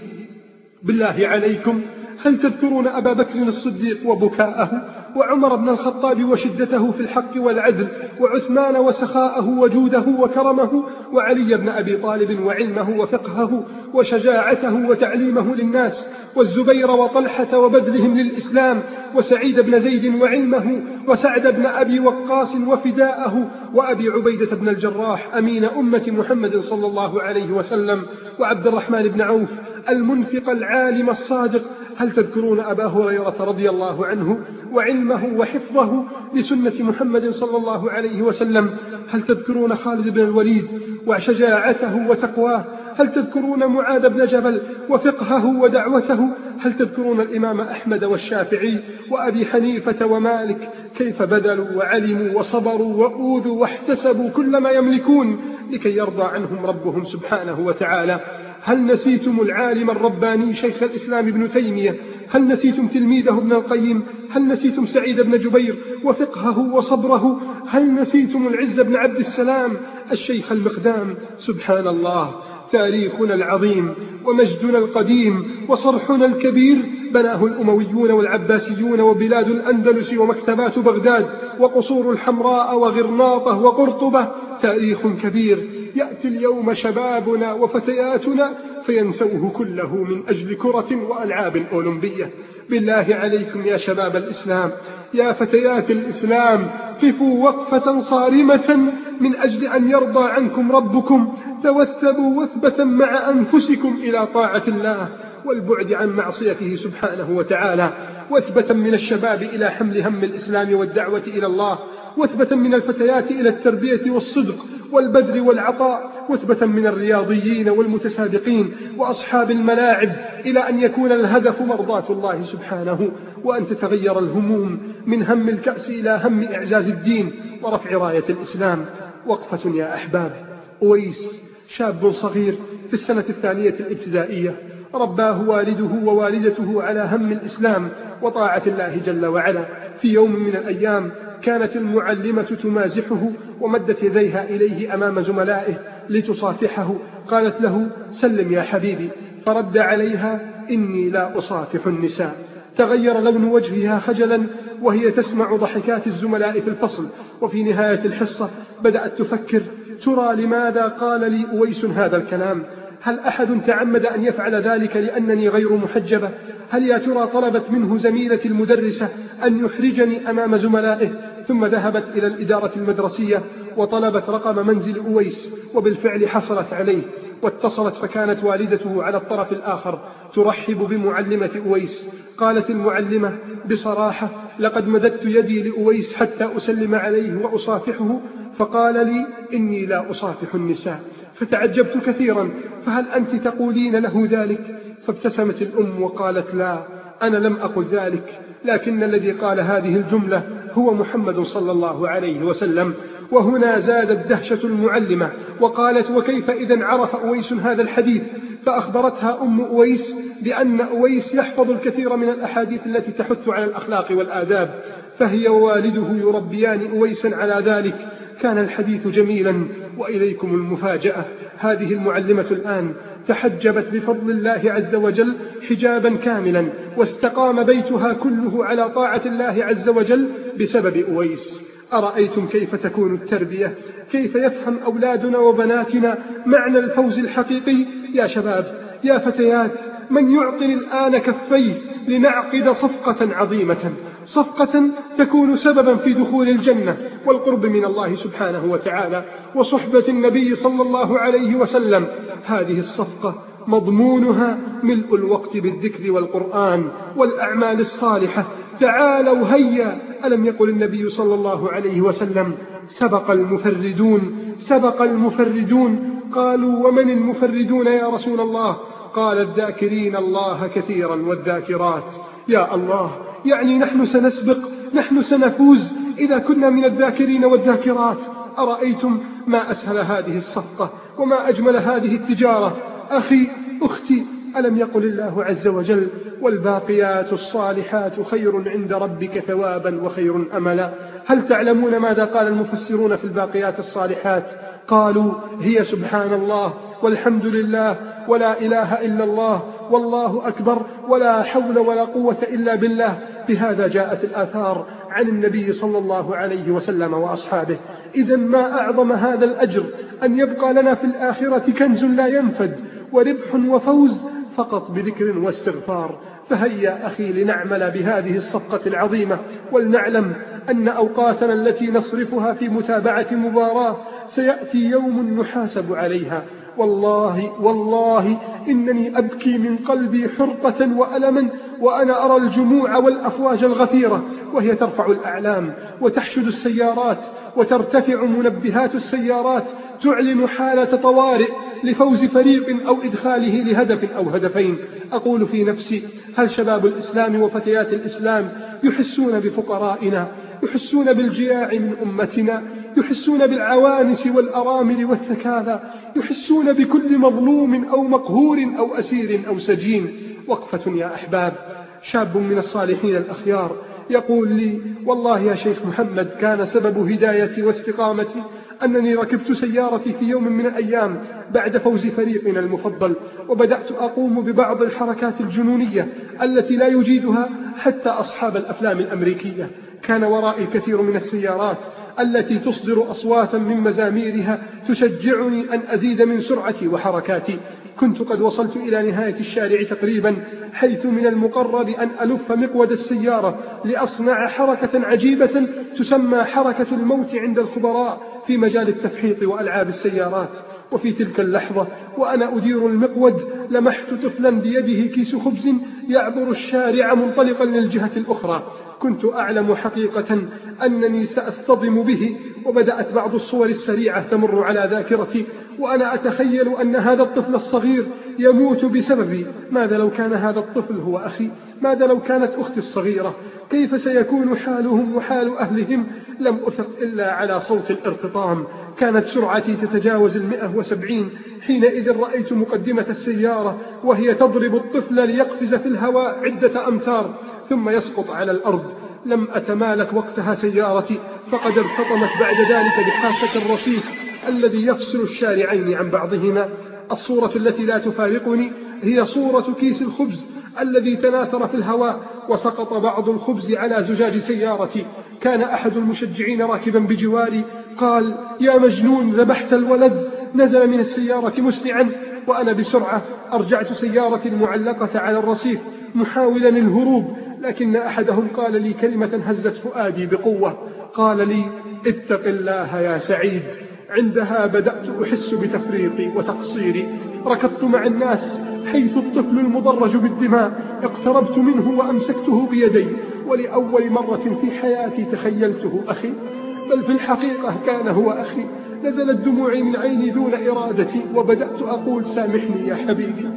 بالله عليكم هل تذكرون أبا بكر الصديق وبكاءه وعمر بن الخطاب وشدته في الحق والعدل وعثمان وسخاءه وجوده وكرمه وعلي بن أبي طالب وعلمه وفقهه وشجاعته وتعليمه للناس والزبير وطلحة وبذلهم للإسلام وسعيد بن زيد وعلمه وسعد بن أبي وقاص وفداءه وأبي عبيدة بن الجراح أمين أمة محمد صلى الله عليه وسلم وعبد الرحمن بن عوف المنفق العالم الصادق هل تذكرون أبا هريرة رضي الله عنه وعلمه وحفظه لسنة محمد صلى الله عليه وسلم؟ هل تذكرون خالد بن الوليد وشجاعته وتقواه؟ هل تذكرون معاذ بن جبل وفقهه ودعوته؟ هل تذكرون الإمام أحمد والشافعي وأبي حنيفة ومالك؟ كيف بذلوا وعلموا وصبروا وأوذوا واحتسبوا كل ما يملكون لكي يرضى عنهم ربهم سبحانه وتعالى؟ هل نسيتم العالم الرباني شيخ الإسلام ابن تيمية؟ هل نسيتم تلميذه ابن القيم؟ هل نسيتم سعيد بن جبير وفقهه وصبره؟ هل نسيتم العز بن عبد السلام؟ الشيخ المقدام سبحان الله تاريخنا العظيم ومجدنا القديم وصرحنا الكبير بناه الأمويون والعباسيون وبلاد الأندلس ومكتبات بغداد وقصور الحمراء وغرناطة وقرطبة تاريخ كبير. يأتي اليوم شبابنا وفتياتنا فينسوه كله من أجل كرة وألعاب أولمبية. بالله عليكم يا شباب الإسلام يا فتيات الإسلام قفوا وقفة صارمة من أجل أن يرضى عنكم ربكم. توثبوا وثبة مع أنفسكم إلى طاعة الله والبعد عن معصيته سبحانه وتعالى. وثبة من الشباب إلى حمل هم الإسلام والدعوة إلى الله. وثبة من الفتيات إلى التربية والصدق. والبذل والعطاء وثبة من الرياضيين والمتسابقين وأصحاب الملاعب إلى أن يكون الهدف مرضاة الله سبحانه وأن تتغير الهموم من هم الكأس إلى هم إعزاز الدين ورفع راية الإسلام. وقفة يا أحباب. أويس شاب صغير في السنة الثانية الابتدائية رباه والده ووالدته على هم الإسلام وطاعة الله جل وعلا. في يوم من الأيام كانت المعلمة تمازحه ومدت يديها إليه أمام زملائه لتصافحه. قالت له سلم يا حبيبي فرد عليها إني لا أصافح النساء. تغير لون وجهها خجلا وهي تسمع ضحكات الزملاء في الفصل. وفي نهاية الحصة بدأت تفكر ترى لماذا قال لي أويس هذا الكلام؟ هل أحد تعمد أن يفعل ذلك لأنني غير محجبة؟ هل يا ترى طلبت منه زميلة المدرسة أن يحرجني أمام زملائه؟ ثم ذهبت إلى الإدارة المدرسية وطلبت رقم منزل أويس وبالفعل حصلت عليه واتصلت فكانت والدته على الطرف الآخر ترحب بمعلمة أويس. قالت المعلمة بصراحة لقد مددت يدي لأويس حتى أسلم عليه وأصافحه فقال لي إني لا أصافح النساء. فتعجبت كثيرا. فهل أنت تقولين له ذلك؟ فابتسمت الأم وقالت لا أنا لم أقل ذلك لكن الذي قال هذه الجملة هو محمد صلى الله عليه وسلم. وهنا زادت دهشة المعلمة وقالت وكيف إذا عرف أويس هذا الحديث؟ فأخبرتها أم أويس بأن أويس يحفظ الكثير من الأحاديث التي تحث على الأخلاق والآداب فهي ووالده يربيان أويسا على ذلك. كان الحديث جميلا. وإليكم المفاجأة. هذه المعلمة الآن تحجبت بفضل الله عز وجل حجابا كاملا واستقام بيتها كله على طاعة الله عز وجل بسبب أويس. أرأيتم كيف تكون التربية؟ كيف يفهم أولادنا وبناتنا معنى الفوز الحقيقي؟ يا شباب يا فتيات من يعطي الآن كفيه لنعقد صفقة عظيمة. صفقة تكون سببا في دخول الجنة والقرب من الله سبحانه وتعالى وصحبة النبي صلى الله عليه وسلم. هذه الصفقة مضمونها ملء الوقت بالذكر والقرآن والأعمال الصالحة. تعالوا هيا. ألم يقل النبي صلى الله عليه وسلم؟ سبق المفردون. سبق المفردون. قالوا ومن المفردون يا رسول الله؟ قال الذاكرين الله كثيرا والذاكرات. يا الله يعني نحن سنسبق نحن سنفوز. إذا كنا من الذاكرين والذاكرات أرأيتم ما أسهل هذه الصفقة وما أجمل هذه التجارة؟ أخي أختي ألم يقل الله عز وجل والباقيات الصالحات خير عند ربك ثوابا وخير أملا. هل تعلمون ماذا قال المفسرون في الباقيات الصالحات؟ قالوا هي سبحان الله والحمد لله ولا إله إلا الله والله أكبر ولا حول ولا قوة إلا بالله. بهذا جاءت الآثار عن النبي صلى الله عليه وسلم وأصحابه. إذا ما أعظم هذا الأجر أن يبقى لنا في الآخرة كنز لا ينفد وربح وفوز فقط بذكر واستغفار. فهيا أخي لنعمل بهذه الصفقة العظيمة ولنعلم أن أوقاتنا التي نصرفها في متابعة مباراة سيأتي يوم نحاسب عليها. والله والله إنني أبكي من قلبي حرقة وألما وأنا أرى الجموع والأفواج الغفيرة وهي ترفع الأعلام وتحشد السيارات وترتفع منبهات السيارات تعلن حالة طوارئ لفوز فريق أو إدخاله لهدف أو هدفين. أقول في نفسي هل شباب الإسلام وفتيات الإسلام يحسون بفقرائنا يحسون بالجياع من أمتنا يحسون بالعوانس والأرامل والثكالى يحسون بكل مظلوم أو مقهور أو أسير أو سجين. وقفة يا أحباب شاب من الصالحين الأخيار يقول لي والله يا شيخ محمد كان سبب هدايتي واستقامتي أنني ركبت سيارتي في يوم من الأيام بعد فوز فريقنا المفضل وبدأت أقوم ببعض الحركات الجنونية التي لا يجيدها حتى أصحاب الأفلام الأمريكية. كان ورائي الكثير من السيارات التي تصدر أصواتا من مزاميرها تشجعني أن أزيد من سرعتي وحركاتي. كنت قد وصلت إلى نهاية الشارع تقريبا حيث من المقرر أن ألف مقود السيارة لأصنع حركة عجيبة تسمى حركة الموت عند الخبراء في مجال التفحيط وألعاب السيارات. وفي تلك اللحظة وأنا أدير المقود لمحت طفلا بيده كيس خبز يعبر الشارع منطلقا للجهة الأخرى. كنت أعلم حقيقة أنني سأصطدم به وبدأت بعض الصور السريعة تمر على ذاكرتي وأنا أتخيل أن هذا الطفل الصغير يموت بسببي ماذا لو كان هذا الطفل هو أخي؟ ماذا لو كانت أختي الصغيرة؟ كيف سيكون حالهم وحال أهلهم؟ لم أثق إلا على صوت الارتطام. كانت سرعتي تتجاوز المئة وسبعين. حينئذ رأيت مقدمة السيارة وهي تضرب الطفل ليقفز في الهواء عدة أمتار ثم يسقط على الأرض. لم أتمالك وقتها سيارتي فقد ارتطمت بعد ذلك بحافة الرصيف الذي يفصل الشارعين عن بعضهما. الصورة التي لا تفارقني هي صورة كيس الخبز الذي تناثر في الهواء وسقط بعض الخبز على زجاج سيارتي. كان أحد المشجعين راكبا بجواري قال يا مجنون ذبحت الولد. نزل من السيارة مسرعا وأنا بسرعة أرجعت سيارتي المعلقة على الرصيف محاولا الهروب. لكن أحدهم قال لي كلمة هزت فؤادي بقوة. قال لي اتق الله يا سعيد. عندها بدأت أحس بتفريطي وتقصيري. ركضت مع الناس حيث الطفل المضرج بالدماء اقتربت منه وأمسكته بيدي ولأول مرة في حياتي تخيلته أخي. بل في الحقيقة كان هو أخي. نزلت دموعي من عيني دون إرادتي وبدأت أقول سامحني يا حبيبي.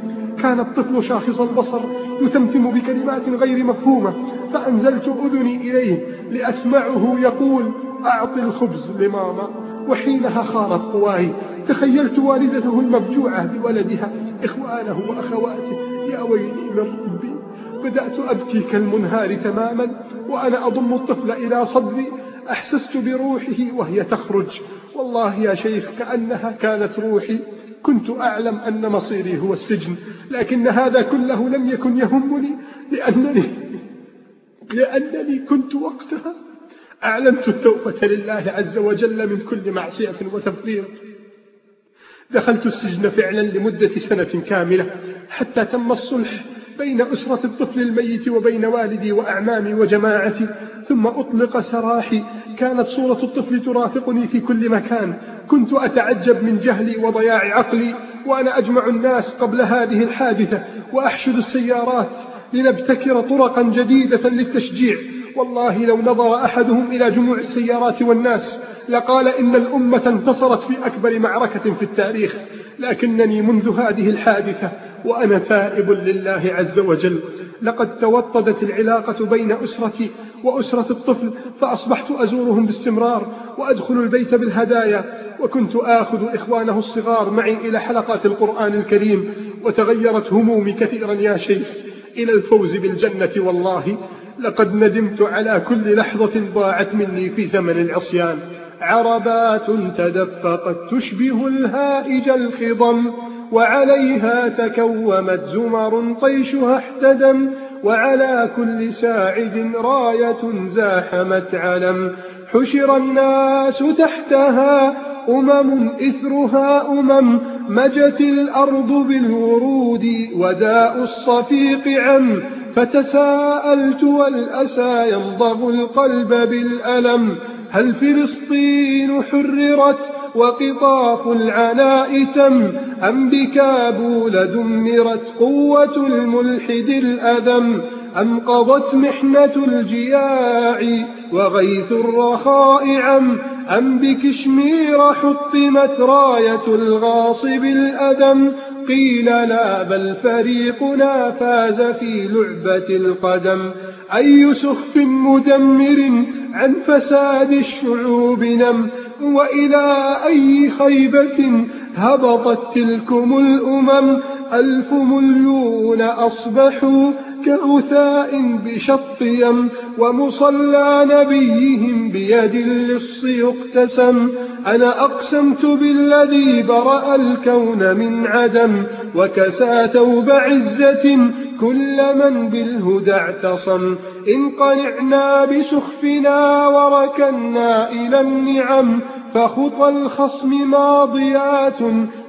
كان الطفل شاخص البصر يتمتم بكلمات غير مفهومة فأنزلت أذني إليه لأسمعه يقول أعطي الخبز لماما. وحينها خارت قواي تخيلت والدته المبجوعة بولدها. إخوانه وأخواته. يا ويلي من ربي بدأت أبكي كالمنهار تماما وأنا أضم الطفل إلى صدري. أحسست بروحه وهي تخرج. والله يا شيخ كأنها كانت روحي. كنت أعلم أن مصيري هو السجن لكن هذا كله لم يكن يهمني لأنني لأنني كنت وقتها أعلنت التوبة لله عز وجل من كل معصية وتفريط. دخلت السجن فعلا لمدة سنة كاملة حتى تم الصلح بين أسرة الطفل الميت وبين والدي وأعمامي وجماعتي ثم أطلق سراحي. كانت صورة الطفل ترافقني في كل مكان. كنت أتعجب من جهلي وضياع عقلي وأنا أجمع الناس قبل هذه الحادثة وأحشد السيارات لنبتكر طرقا جديدة للتشجيع. والله لو نظر أحدهم إلى جموع السيارات والناس لقال إن الأمة انتصرت في أكبر معركة في التاريخ لكنني منذ هذه الحادثة وأنا تائب لله عز وجل. لقد توطدت العلاقة بين أسرتي وأسرة الطفل فأصبحت أزورهم باستمرار وأدخل البيت بالهدايا وكنت آخذ إخوانه الصغار معي إلى حلقات القرآن الكريم وتغيرت همومي كثيرا يا شيخ. إلى الفوز بالجنة والله لقد ندمت على كل لحظة ضاعت مني في زمن العصيان. عربات تدفقت تشبه الهائج الخضم وعليها تكومت زمر طيشها احتدم وعلى كل ساعد راية زاحمت علم. حشر الناس تحتها أمم إثرها أمم مجت الأرض بالورود وداء الصفيق عم. فتساءلت والأسى ينضغ القلب بالألم. هل فلسطين حررت وقطاف العناء تم أم بكابول دمرت قوة الملحد الأذم أم قضت محنة الجياع وغيث الرخاء عم أم بكشمير حطمت راية الغاصب الأدم قيل لا بل فريقنا فاز في لعبة القدم. أي سخف مدمر عن فساد الشعوب نم وإلى أي خيبة هبطت تلكم الأمم؟ ألف مليون أصبحوا كغثاء بشط يم ومصلى نبيهم بيد اللص يقتسم أنا أقسمت بالذي برأ الكون من عدم وكسى ثوب عزة كل من بالهدى اعتصم. إن قنعنا بسخفنا وركنا إلى النعم فخطى الخصم ماضيات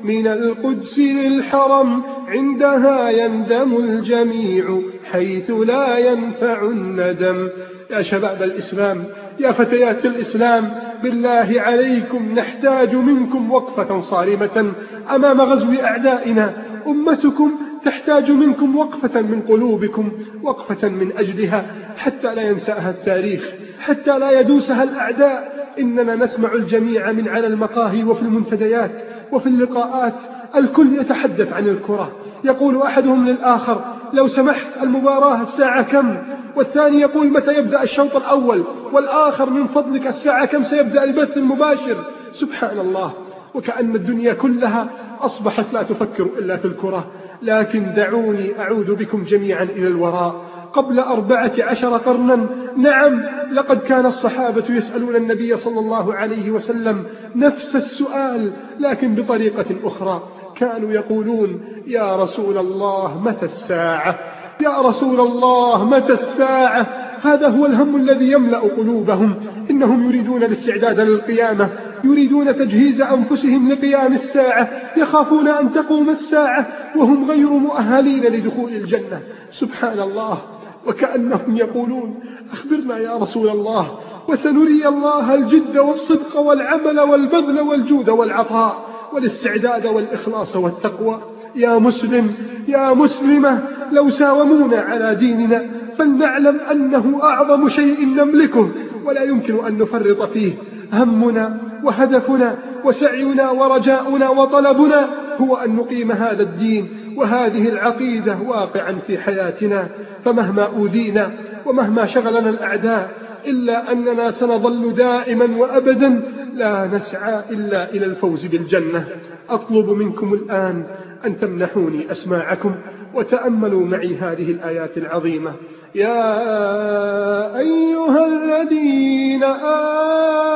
من القدس للحرم عندها يندم الجميع حيث لا ينفع الندم. يا شباب الإسلام يا فتيات الإسلام بالله عليكم نحتاج منكم وقفة صارمة أمام غزو أعدائنا. أمتكم تحتاج منكم وقفة من قلوبكم وقفة من أجلها حتى لا ينسأها التاريخ حتى لا يدوسها الأعداء. إننا نسمع الجميع من على المقاهي وفي المنتديات وفي اللقاءات الكل يتحدث عن الكرة. يقول أحدهم للآخر لو سمحت المباراة الساعة كم؟ والثاني يقول متى يبدأ الشوط الأول؟ والآخر من فضلك الساعة كم سيبدأ البث المباشر؟ سبحان الله. وكأن الدنيا كلها أصبحت لا تفكر إلا في الكرة. لكن دعوني أعود بكم جميعا إلى الوراء. قبل أربعة عشر قرنا نعم لقد كان الصحابة يسألون النبي صلى الله عليه وسلم نفس السؤال لكن بطريقة أخرى. كانوا يقولون يا رسول الله متى الساعة؟ يا رسول الله متى الساعة؟ هذا هو الهم الذي يملأ قلوبهم. إنهم يريدون الاستعداد للقيامة. يريدون تجهيز أنفسهم لقيام الساعة يخافون أن تقوم الساعة وهم غير مؤهلين لدخول الجنة. سبحان الله. وكأنهم يقولون أخبرنا يا رسول الله وسنري الله الجد والصدق والعمل والبذل والجود والعطاء والاستعداد والإخلاص والتقوى. يا مسلم يا مسلمة لو ساومونا على ديننا فلنعلم أنه أعظم شيء نملكه ولا يمكن أن نفرط فيه همنا. وهدفنا وسعينا ورجاؤنا وطلبنا هو أن نقيم هذا الدين وهذه العقيدة واقعا في حياتنا. فمهما أوذينا ومهما شغلنا الأعداء إلا أننا سنظل دائما وأبدا لا نسعى إلا إلى الفوز بالجنة. أطلب منكم الآن أن تمنحوني أسماعكم وتأملوا معي هذه الآيات العظيمة. يا أيها الذين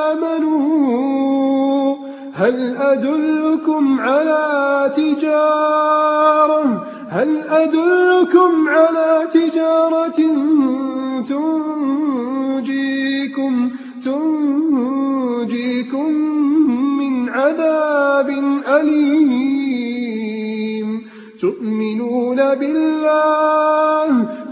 آمنوا هل أدلكم على تجارة؟ هل أدلكم على تجارة تنجيكم؟ تنجيكم من عذاب أليم. تؤمنون بالله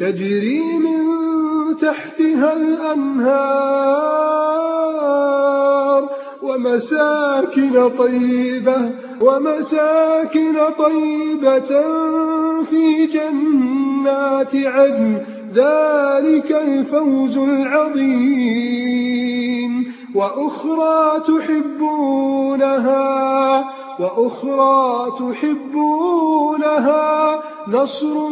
تجري من تحتها الأنهار ومساكن طيبة ومساكن طيبة في جنات عدن. ذلك الفوز العظيم. وأخرى تحبونها. وأخرى تحبونها نصر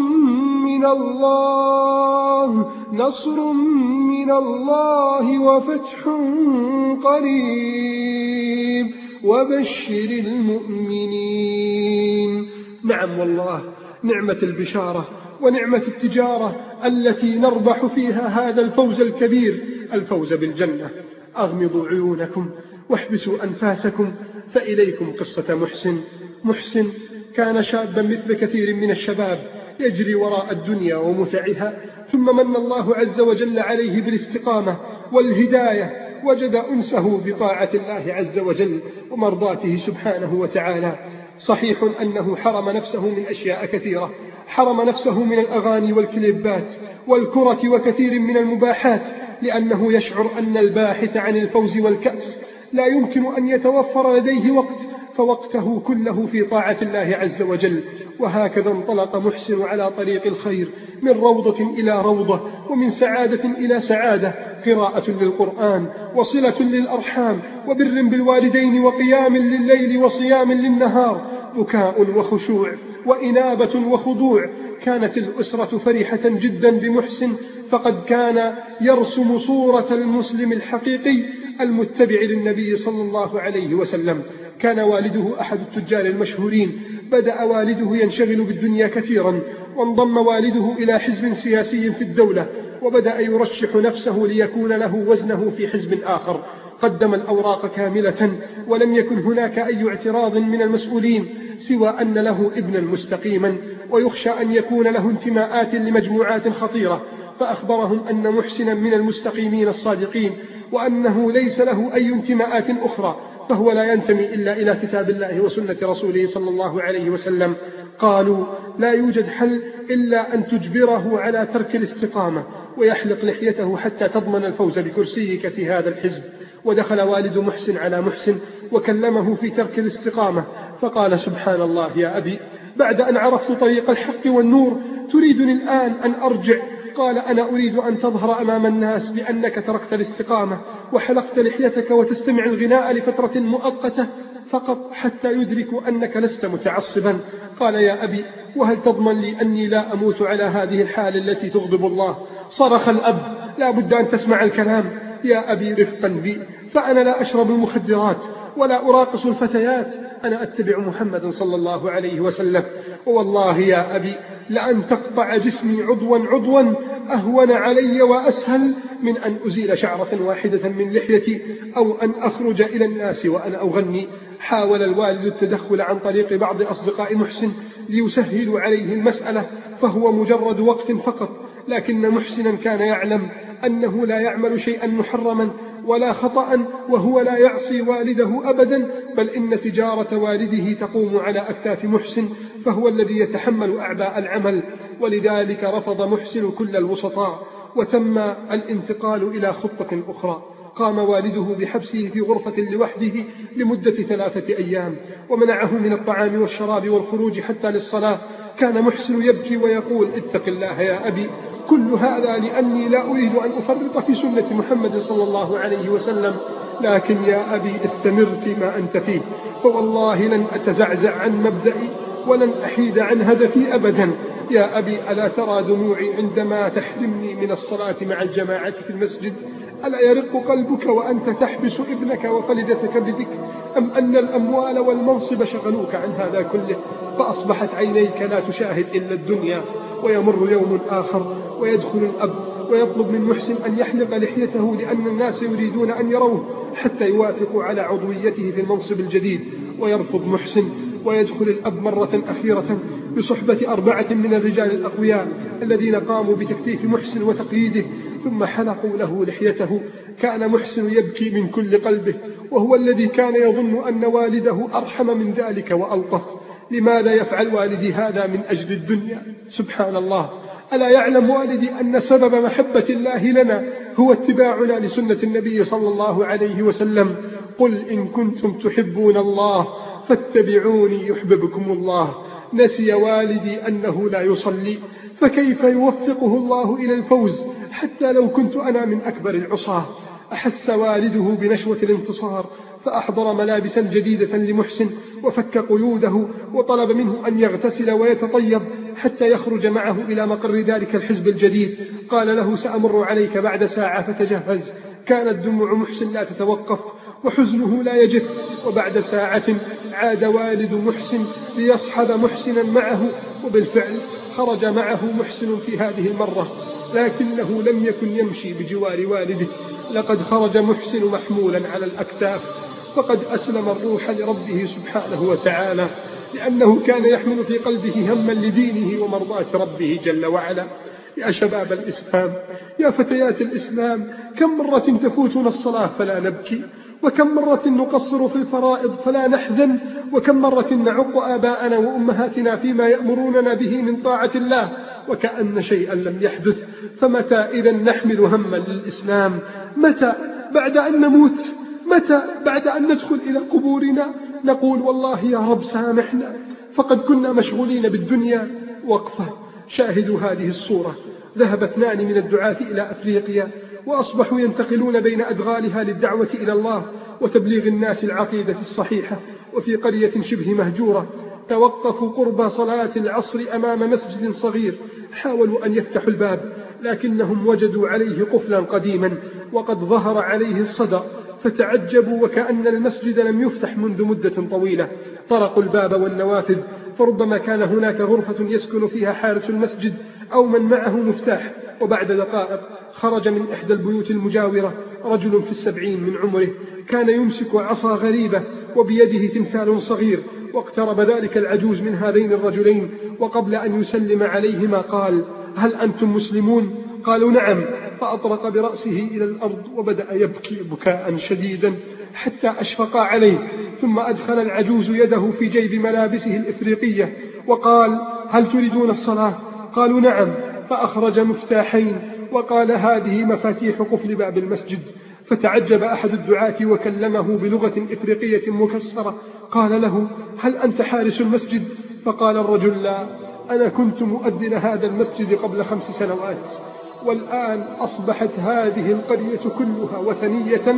من الله نصر من الله وفتح قريب. وبشر المؤمنين. نعم والله نعمة البشارة ونعمة التجارة التي نربح فيها هذا الفوز الكبير الفوز بالجنة. أغمضوا عيونكم واحبسوا أنفاسكم فإليكم قصة محسن. محسن كان شابا مثل كثير من الشباب يجري وراء الدنيا ومتعها ثم من الله عز وجل عليه بالاستقامة والهداية وجد أنسه بطاعة الله عز وجل ومرضاته سبحانه وتعالى. صحيح أنه حرم نفسه من أشياء كثيرة حرم نفسه من الأغاني والكليبات والكرة وكثير من المباحات لأنه يشعر أن الباحث عن الفوز والكأس لا يمكن أن يتوفر لديه وقت فوقته كله في طاعة الله عز وجل. وهكذا انطلق محسن على طريق الخير من روضة إلى روضة ومن سعادة إلى سعادة قراءة للقرآن وصلة للأرحام وبر بالوالدين وقيام لليل وصيام للنهار بكاء وخشوع وإنابة وخضوع. كانت الأسرة فرحة جدا بمحسن فقد كان يرسم صورة المسلم الحقيقي المتبع للنبي صلى الله عليه وسلم. كان والده أحد التجار المشهورين. بدأ والده ينشغل بالدنيا كثيرا وانضم والده إلى حزب سياسي في الدولة وبدأ يرشح نفسه ليكون له وزنه في حزب آخر. قدم الأوراق كاملة ولم يكن هناك أي اعتراض من المسؤولين سوى أن له ابنا مستقيما ويخشى أن يكون له انتماءات لمجموعات خطيرة. فأخبرهم أن محسنا من المستقيمين الصادقين وأنه ليس له أي انتماءات أخرى فهو لا ينتمي إلا إلى كتاب الله وسنة رسوله صلى الله عليه وسلم. قالوا لا يوجد حل إلا أن تجبره على ترك الاستقامة ويحلق لحيته حتى تضمن الفوز بكرسيك في هذا الحزب. ودخل والد محسن على محسن وكلمه في ترك الاستقامة فقال سبحان الله يا أبي بعد أن عرفت طريق الحق والنور تريدني الآن أن أرجع قال أنا أريد أن تظهر أمام الناس بأنك تركت الاستقامة وحلقت لحيتك وتستمع الغناء لفترة مؤقتة فقط حتى يدركوا أنك لست متعصبا. قال يا أبي وهل تضمن لي أني لا أموت على هذه الحال التي تغضب الله؟ صرخ الأب لا بد أن تسمع الكلام. يا أبي رفقا بي فأنا لا أشرب المخدرات. ولا أراقص الفتيات. أنا أتبع محمد صلى الله عليه وسلم. والله يا أبي لأن تقطع جسمي عضوا عضوا أهون علي وأسهل من أن أزيل شعرة واحدة من لحيتي أو أن أخرج إلى الناس وأنا أغني. حاول الوالد التدخل عن طريق بعض أصدقاء محسن ليسهلوا عليه المسألة فهو مجرد وقت فقط. لكن محسنا كان يعلم أنه لا يعمل شيئا محرما ولا خطأ وهو لا يعصي والده أبدا بل إن تجارة والده تقوم على أكتاف محسن فهو الذي يتحمل أعباء العمل. ولذلك رفض محسن كل الوسطاء وتم الانتقال إلى خطة أخرى. قام والده بحبسه في غرفة لوحده لمدة ثلاثة أيام ومنعه من الطعام والشراب والخروج حتى للصلاة. كان محسن يبكي ويقول اتق الله يا أبي كل هذا لأني لا أريد أن أفرط في سنة محمد صلى الله عليه وسلم لكن يا أبي استمر فيما أنت فيه فوالله لن أتزعزع عن مبدئي ولن أحيد عن هدفي أبدا. يا أبي ألا ترى دموعي عندما تحرمني من الصلاة مع الجماعة في المسجد؟ ألا يرق قلبك وأنت تحبس ابنك وقلدة كبدك أم أن الأموال والمنصب شغلوك عن هذا كله؟ فأصبحت عينيك لا تشاهد إلا الدنيا ويمر يوم آخر ويدخل الأب ويطلب من محسن أن يحلق لحيته لأن الناس يريدون أن يروه حتى يوافقوا على عضويته في المنصب الجديد. ويرفض محسن ويدخل الأب مرة أخيرة بصحبة أربعة من الرجال الأقوياء الذين قاموا بتكتيف محسن وتقييده ثم حلقوا له لحيته. كان محسن يبكي من كل قلبه وهو الذي كان يظن أن والده أرحم من ذلك وألطف. لماذا يفعل والدي هذا من أجل الدنيا؟ سبحان الله. ألا يعلم والدي أن سبب محبة الله لنا هو اتباعنا لسنة النبي صلى الله عليه وسلم. قل إن كنتم تحبون الله فاتبعوني يحببكم الله. نسي والدي أنه لا يصلي فكيف يوفقه الله إلى الفوز؟ حتى لو كنت أنا من أكبر العصاة. أحس والده بنشوة الانتصار فأحضر ملابسا جديدة لمحسن وفك قيوده وطلب منه أن يغتسل ويتطيب حتى يخرج معه إلى مقر ذلك الحزب الجديد. قال له سأمر عليك بعد ساعة فتجهز. كانت دموع محسن لا تتوقف وحزنه لا يجف. وبعد ساعة عاد والد محسن ليصحب محسنا معه وبالفعل خرج معه محسن في هذه المرة. لكنه لم يكن يمشي بجوار والده. لقد خرج محسن محمولا على الأكتاف. فقد أسلم الروح لربه سبحانه وتعالى لأنه كان يحمل في قلبه هما لدينه ومرضاة ربه جل وعلا. يا شباب الإسلام يا فتيات الإسلام كم مرة تفوتنا الصلاة فلا نبكي وكم مرة نقصر في الفرائض فلا نحزن وكم مرة نعق آباءنا وأمهاتنا فيما يأمروننا به من طاعة الله وكأن شيئا لم يحدث. فمتى إذا نحمل هما للإسلام؟ متى؟ بعد أن نموت. متى بعد أن ندخل إلى قبورنا نقول والله يا رب سامحنا فقد كنا مشغولين بالدنيا. وقفة. شاهدوا هذه الصورة. ذهب اثنان من الدعاة إلى أفريقيا وأصبحوا ينتقلون بين أدغالها للدعوة إلى الله وتبليغ الناس العقيدة الصحيحة. وفي قرية شبه مهجورة توقفوا قرب صلاة العصر أمام مسجد صغير. حاولوا أن يفتحوا الباب لكنهم وجدوا عليه قفلا قديما وقد ظهر عليه الصدى فتعجبوا وكأن المسجد لم يفتح منذ مدة طويلة. طرقوا الباب والنوافذ فربما كان هناك غرفة يسكن فيها حارس المسجد أو من معه مفتاح. وبعد دقائق خرج من إحدى البيوت المجاورة رجل في السبعين من عمره. كان يمسك عصا غريبة وبيده تمثال صغير. واقترب ذلك العجوز من هذين الرجلين وقبل أن يسلم عليهما قال هل أنتم مسلمون؟ قالوا نعم. فأطرق برأسه إلى الأرض وبدأ يبكي بكاء شديدا حتى أشفق عليه ثم أدخل العجوز يده في جيب ملابسه الإفريقية وقال هل تريدون الصلاة؟ قالوا نعم. فأخرج مفتاحين وقال هذه مفاتيح قفل باب المسجد. فتعجب أحد الدعاة وكلمه بلغة إفريقية مكسرة قال له هل أنت حارس المسجد؟ فقال الرجل لا أنا كنت مؤذن هذا المسجد قبل خمس سنوات. والآن أصبحت هذه القرية كلها وثنية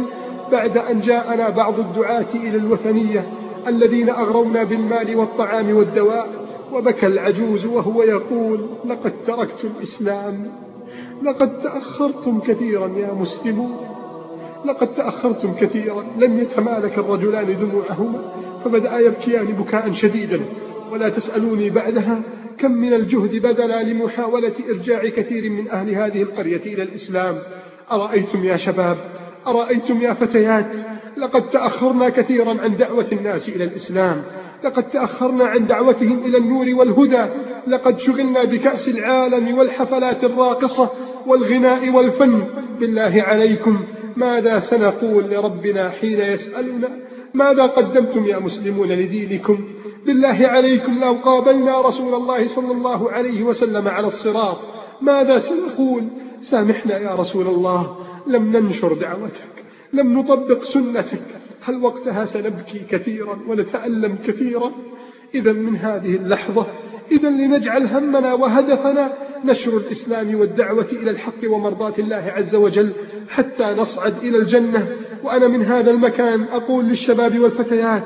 بعد أن جاءنا بعض الدعاة إلى الوثنية الذين أغرونا بالمال والطعام والدواء وبكى العجوز وهو يقول لقد تركت الإسلام لقد تأخرتم كثيرا يا مسلمون لقد تأخرتم كثيرا لم يتمالك الرجلان دموعهما فبدأ يبكيان بكاء شديدا ولا تسألوني بعدها كم من الجهد بذل لمحاولة إرجاع كثير من أهل هذه القرية إلى الإسلام. أرأيتم يا شباب؟ أرأيتم يا فتيات؟ لقد تأخرنا كثيرا عن دعوة الناس إلى الإسلام. لقد تأخرنا عن دعوتهم إلى النور والهدى. لقد شغلنا بكأس العالم والحفلات الراقصة والغناء والفن. بالله عليكم ماذا سنقول لربنا حين يسألنا؟ ماذا قدمتم يا مسلمون لدينكم؟ بالله عليكم لو قابلنا رسول الله صلى الله عليه وسلم على الصراط ماذا سنقول؟ سامحنا يا رسول الله لم ننشر دعوتك لم نطبق سنتك. هل وقتها سنبكي كثيرا ونتألم كثيرا؟ إذا من هذه اللحظة إذا لنجعل همنا وهدفنا نشر الإسلام والدعوة إلى الحق ومرضاة الله عز وجل حتى نصعد إلى الجنة. وأنا من هذا المكان أقول للشباب والفتيات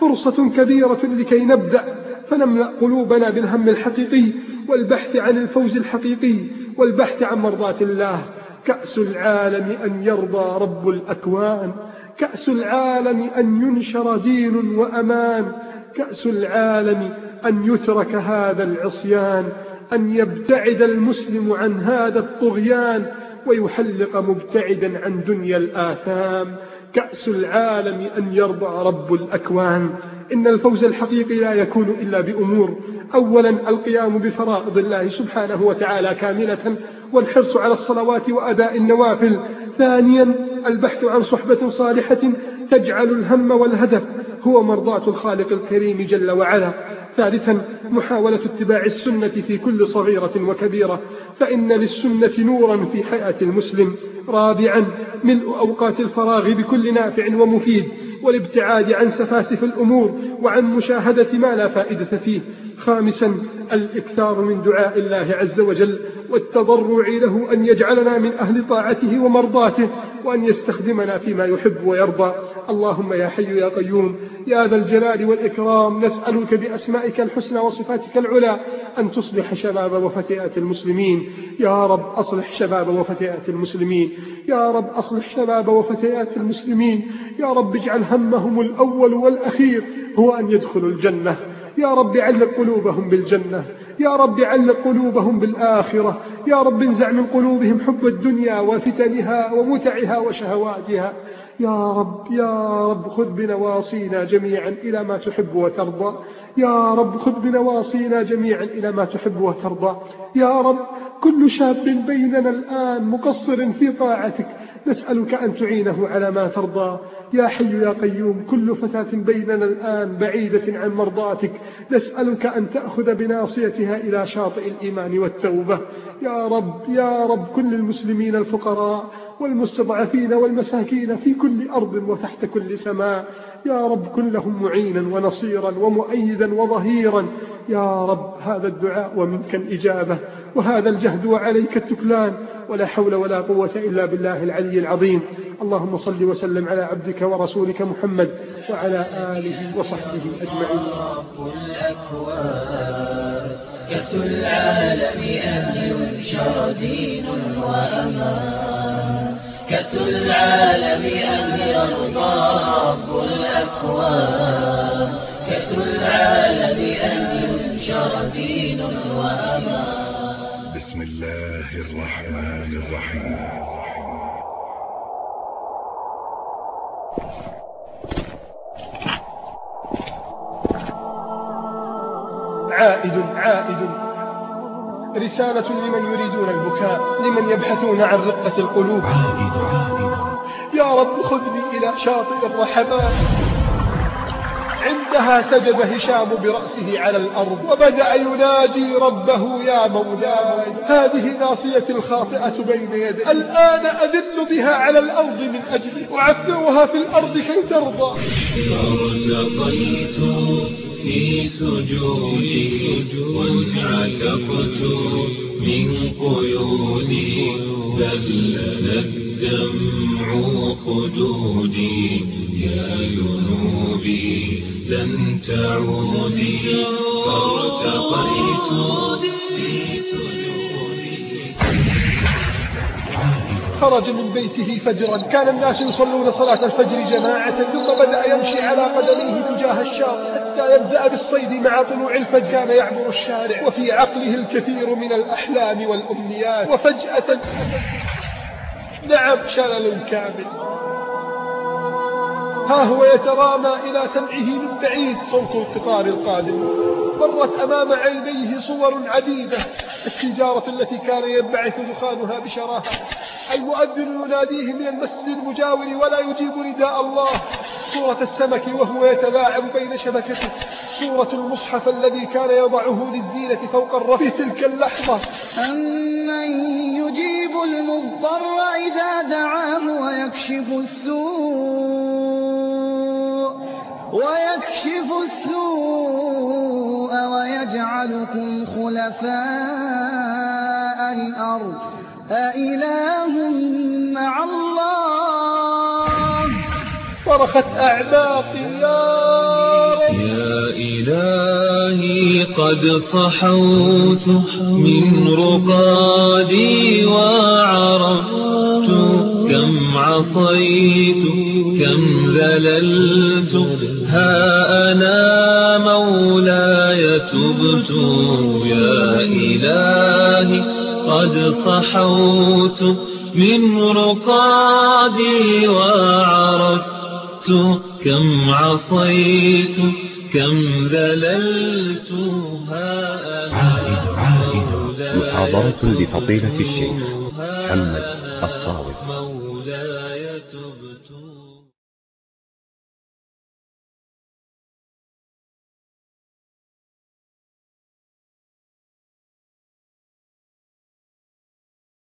فرصة كبيرة لكي نبدأ. فنملأ قلوبنا بالهم الحقيقي والبحث عن الفوز الحقيقي والبحث عن مرضاة الله. كأس العالم أن يرضى رب الأكوان. كأس العالم أن ينشر دين وأمان. كأس العالم أن يترك هذا العصيان. أن يبتعد المسلم عن هذا الطغيان ويحلق مبتعدا عن دنيا الآثام. كأس العالم أن يرضى رب الأكوان. إن الفوز الحقيقي لا يكون إلا بأمور. أولا القيام بفرائض الله سبحانه وتعالى كاملة والحرص على الصلوات وأداء النوافل. ثانيا البحث عن صحبة صالحة تجعل الهم والهدف هو مرضاة الخالق الكريم جل وعلا. ثالثا محاولة اتباع السنة في كل صغيرة وكبيرة فإن للسنة نورا في حياة المسلم رابعا ملء أوقات الفراغ بكل نافع ومفيد والابتعاد عن سفاسف الأمور وعن مشاهدة ما لا فائدة فيه. خامسا الإكثار من دعاء الله عز وجل والتضرع له أن يجعلنا من أهل طاعته ومرضاته وأن يستخدمنا فيما يحب ويرضى. اللهم يا حي يا قيوم يا ذا الجلال والإكرام نسألك بأسمائك الحسنى وصفاتك العلى أن تصلح شباب وفتيات المسلمين. يا رب أصلح شباب وفتيات المسلمين. يا رب أصلح شباب وفتيات المسلمين. يا رب اجعل همهم الأول والأخير هو أن يدخلوا الجنة. يا رب علق قلوبهم بالجنة يا رب علق قلوبهم بالآخرة يا رب انزع من قلوبهم حب الدنيا وفتنها ومتعها وشهواتها. يا رب يا رب خذ بنواصينا جميعا إلى ما تحب وترضى. يا رب خذ بنواصينا جميعا إلى ما تحب وترضى. يا رب كل شاب بيننا الآن مقصر في طاعتك نسألك أن تعينه على ما ترضى. يا حي يا قيوم كل فتاة بيننا الآن بعيدة عن مرضاتك. نسألك أن تأخذ بناصيتها إلى شاطئ الإيمان والتوبة. يا رب يا رب كل المسلمين الفقراء والمستضعفين والمساكين في كل أرض وتحت كل سماء. يا رب كن لهم معينا ونصيرا ومؤيدا وظهيرا. يا رب هذا الدعاء ومنك الإجابة. وهذا الجهد وعليك التكلان ولا حول ولا قوة إلا بالله العلي العظيم. اللهم صل وسلم على عبدك ورسولك محمد وعلى آله وصحبه أجمعين. رب الأكوان العالم أن ينشر دين وأمان كأس العالم أن يرضى رب الأكوان. كأس العالم أن ينشر دين وأمان. الله الرحمن الرحيم. عائد عائد. رسالة لمن يريدون البكاء لمن يبحثون عن رقة القلوب. يا رب خذني إلى شاطئ الرحمات عندها سجد هشام برأسه على الأرض وبدأ ينادي ربه يا مولاي هذه ناصيتي الخاطئة بين يدي الآن أذل بها على الأرض من أجلي وعفوها في الأرض كي ترضى. أرتقيت في سجودي وانعتقت من قيودي بلل الدمع خدودي يا ذنوبي لن تعودي فارتقيت خرج من بيته فجرا. كان الناس يصلون صلاة الفجر جماعة ثم بدأ يمشي على قدميه تجاه الشاطئ حتى يبدأ بالصيد مع طلوع الفجر. كان يعبر الشارع وفي عقله الكثير من الأحلام والأمنيات. وفجأة نعم شلل كامل ها هو يترامى إلى سمعه من بعيد صوت القطار القادم. مرت أمام عينيه صور عديدة التجارة التي كان ينبعث دخانها بشراهة. المؤذن يناديه من المسجد المجاور ولا يجيب نداء الله؟ صورة السمك وهو يتلاعب بين شبكته. صورة المصحف الذي كان يضعه للزينة فوق الرف في تلك اللحظة. أمن يجيب المضطر إذا دعاه ويكشف السوء ويكشف السوء. ويجعلكم خلفاء الأرض. أإله مع الله. صرخت أعناقي يا رب يا إلهي قد صحوت من رقادي وعرفت كم عصيت كم ذللت. ها أنا مولاي تبت يا إلهي قد صحوت من رقادي وعرفت كم عصيت كم ذللت. ها عائد عائد. محاضرة لفضيلة الشيخ محمد الصاوي.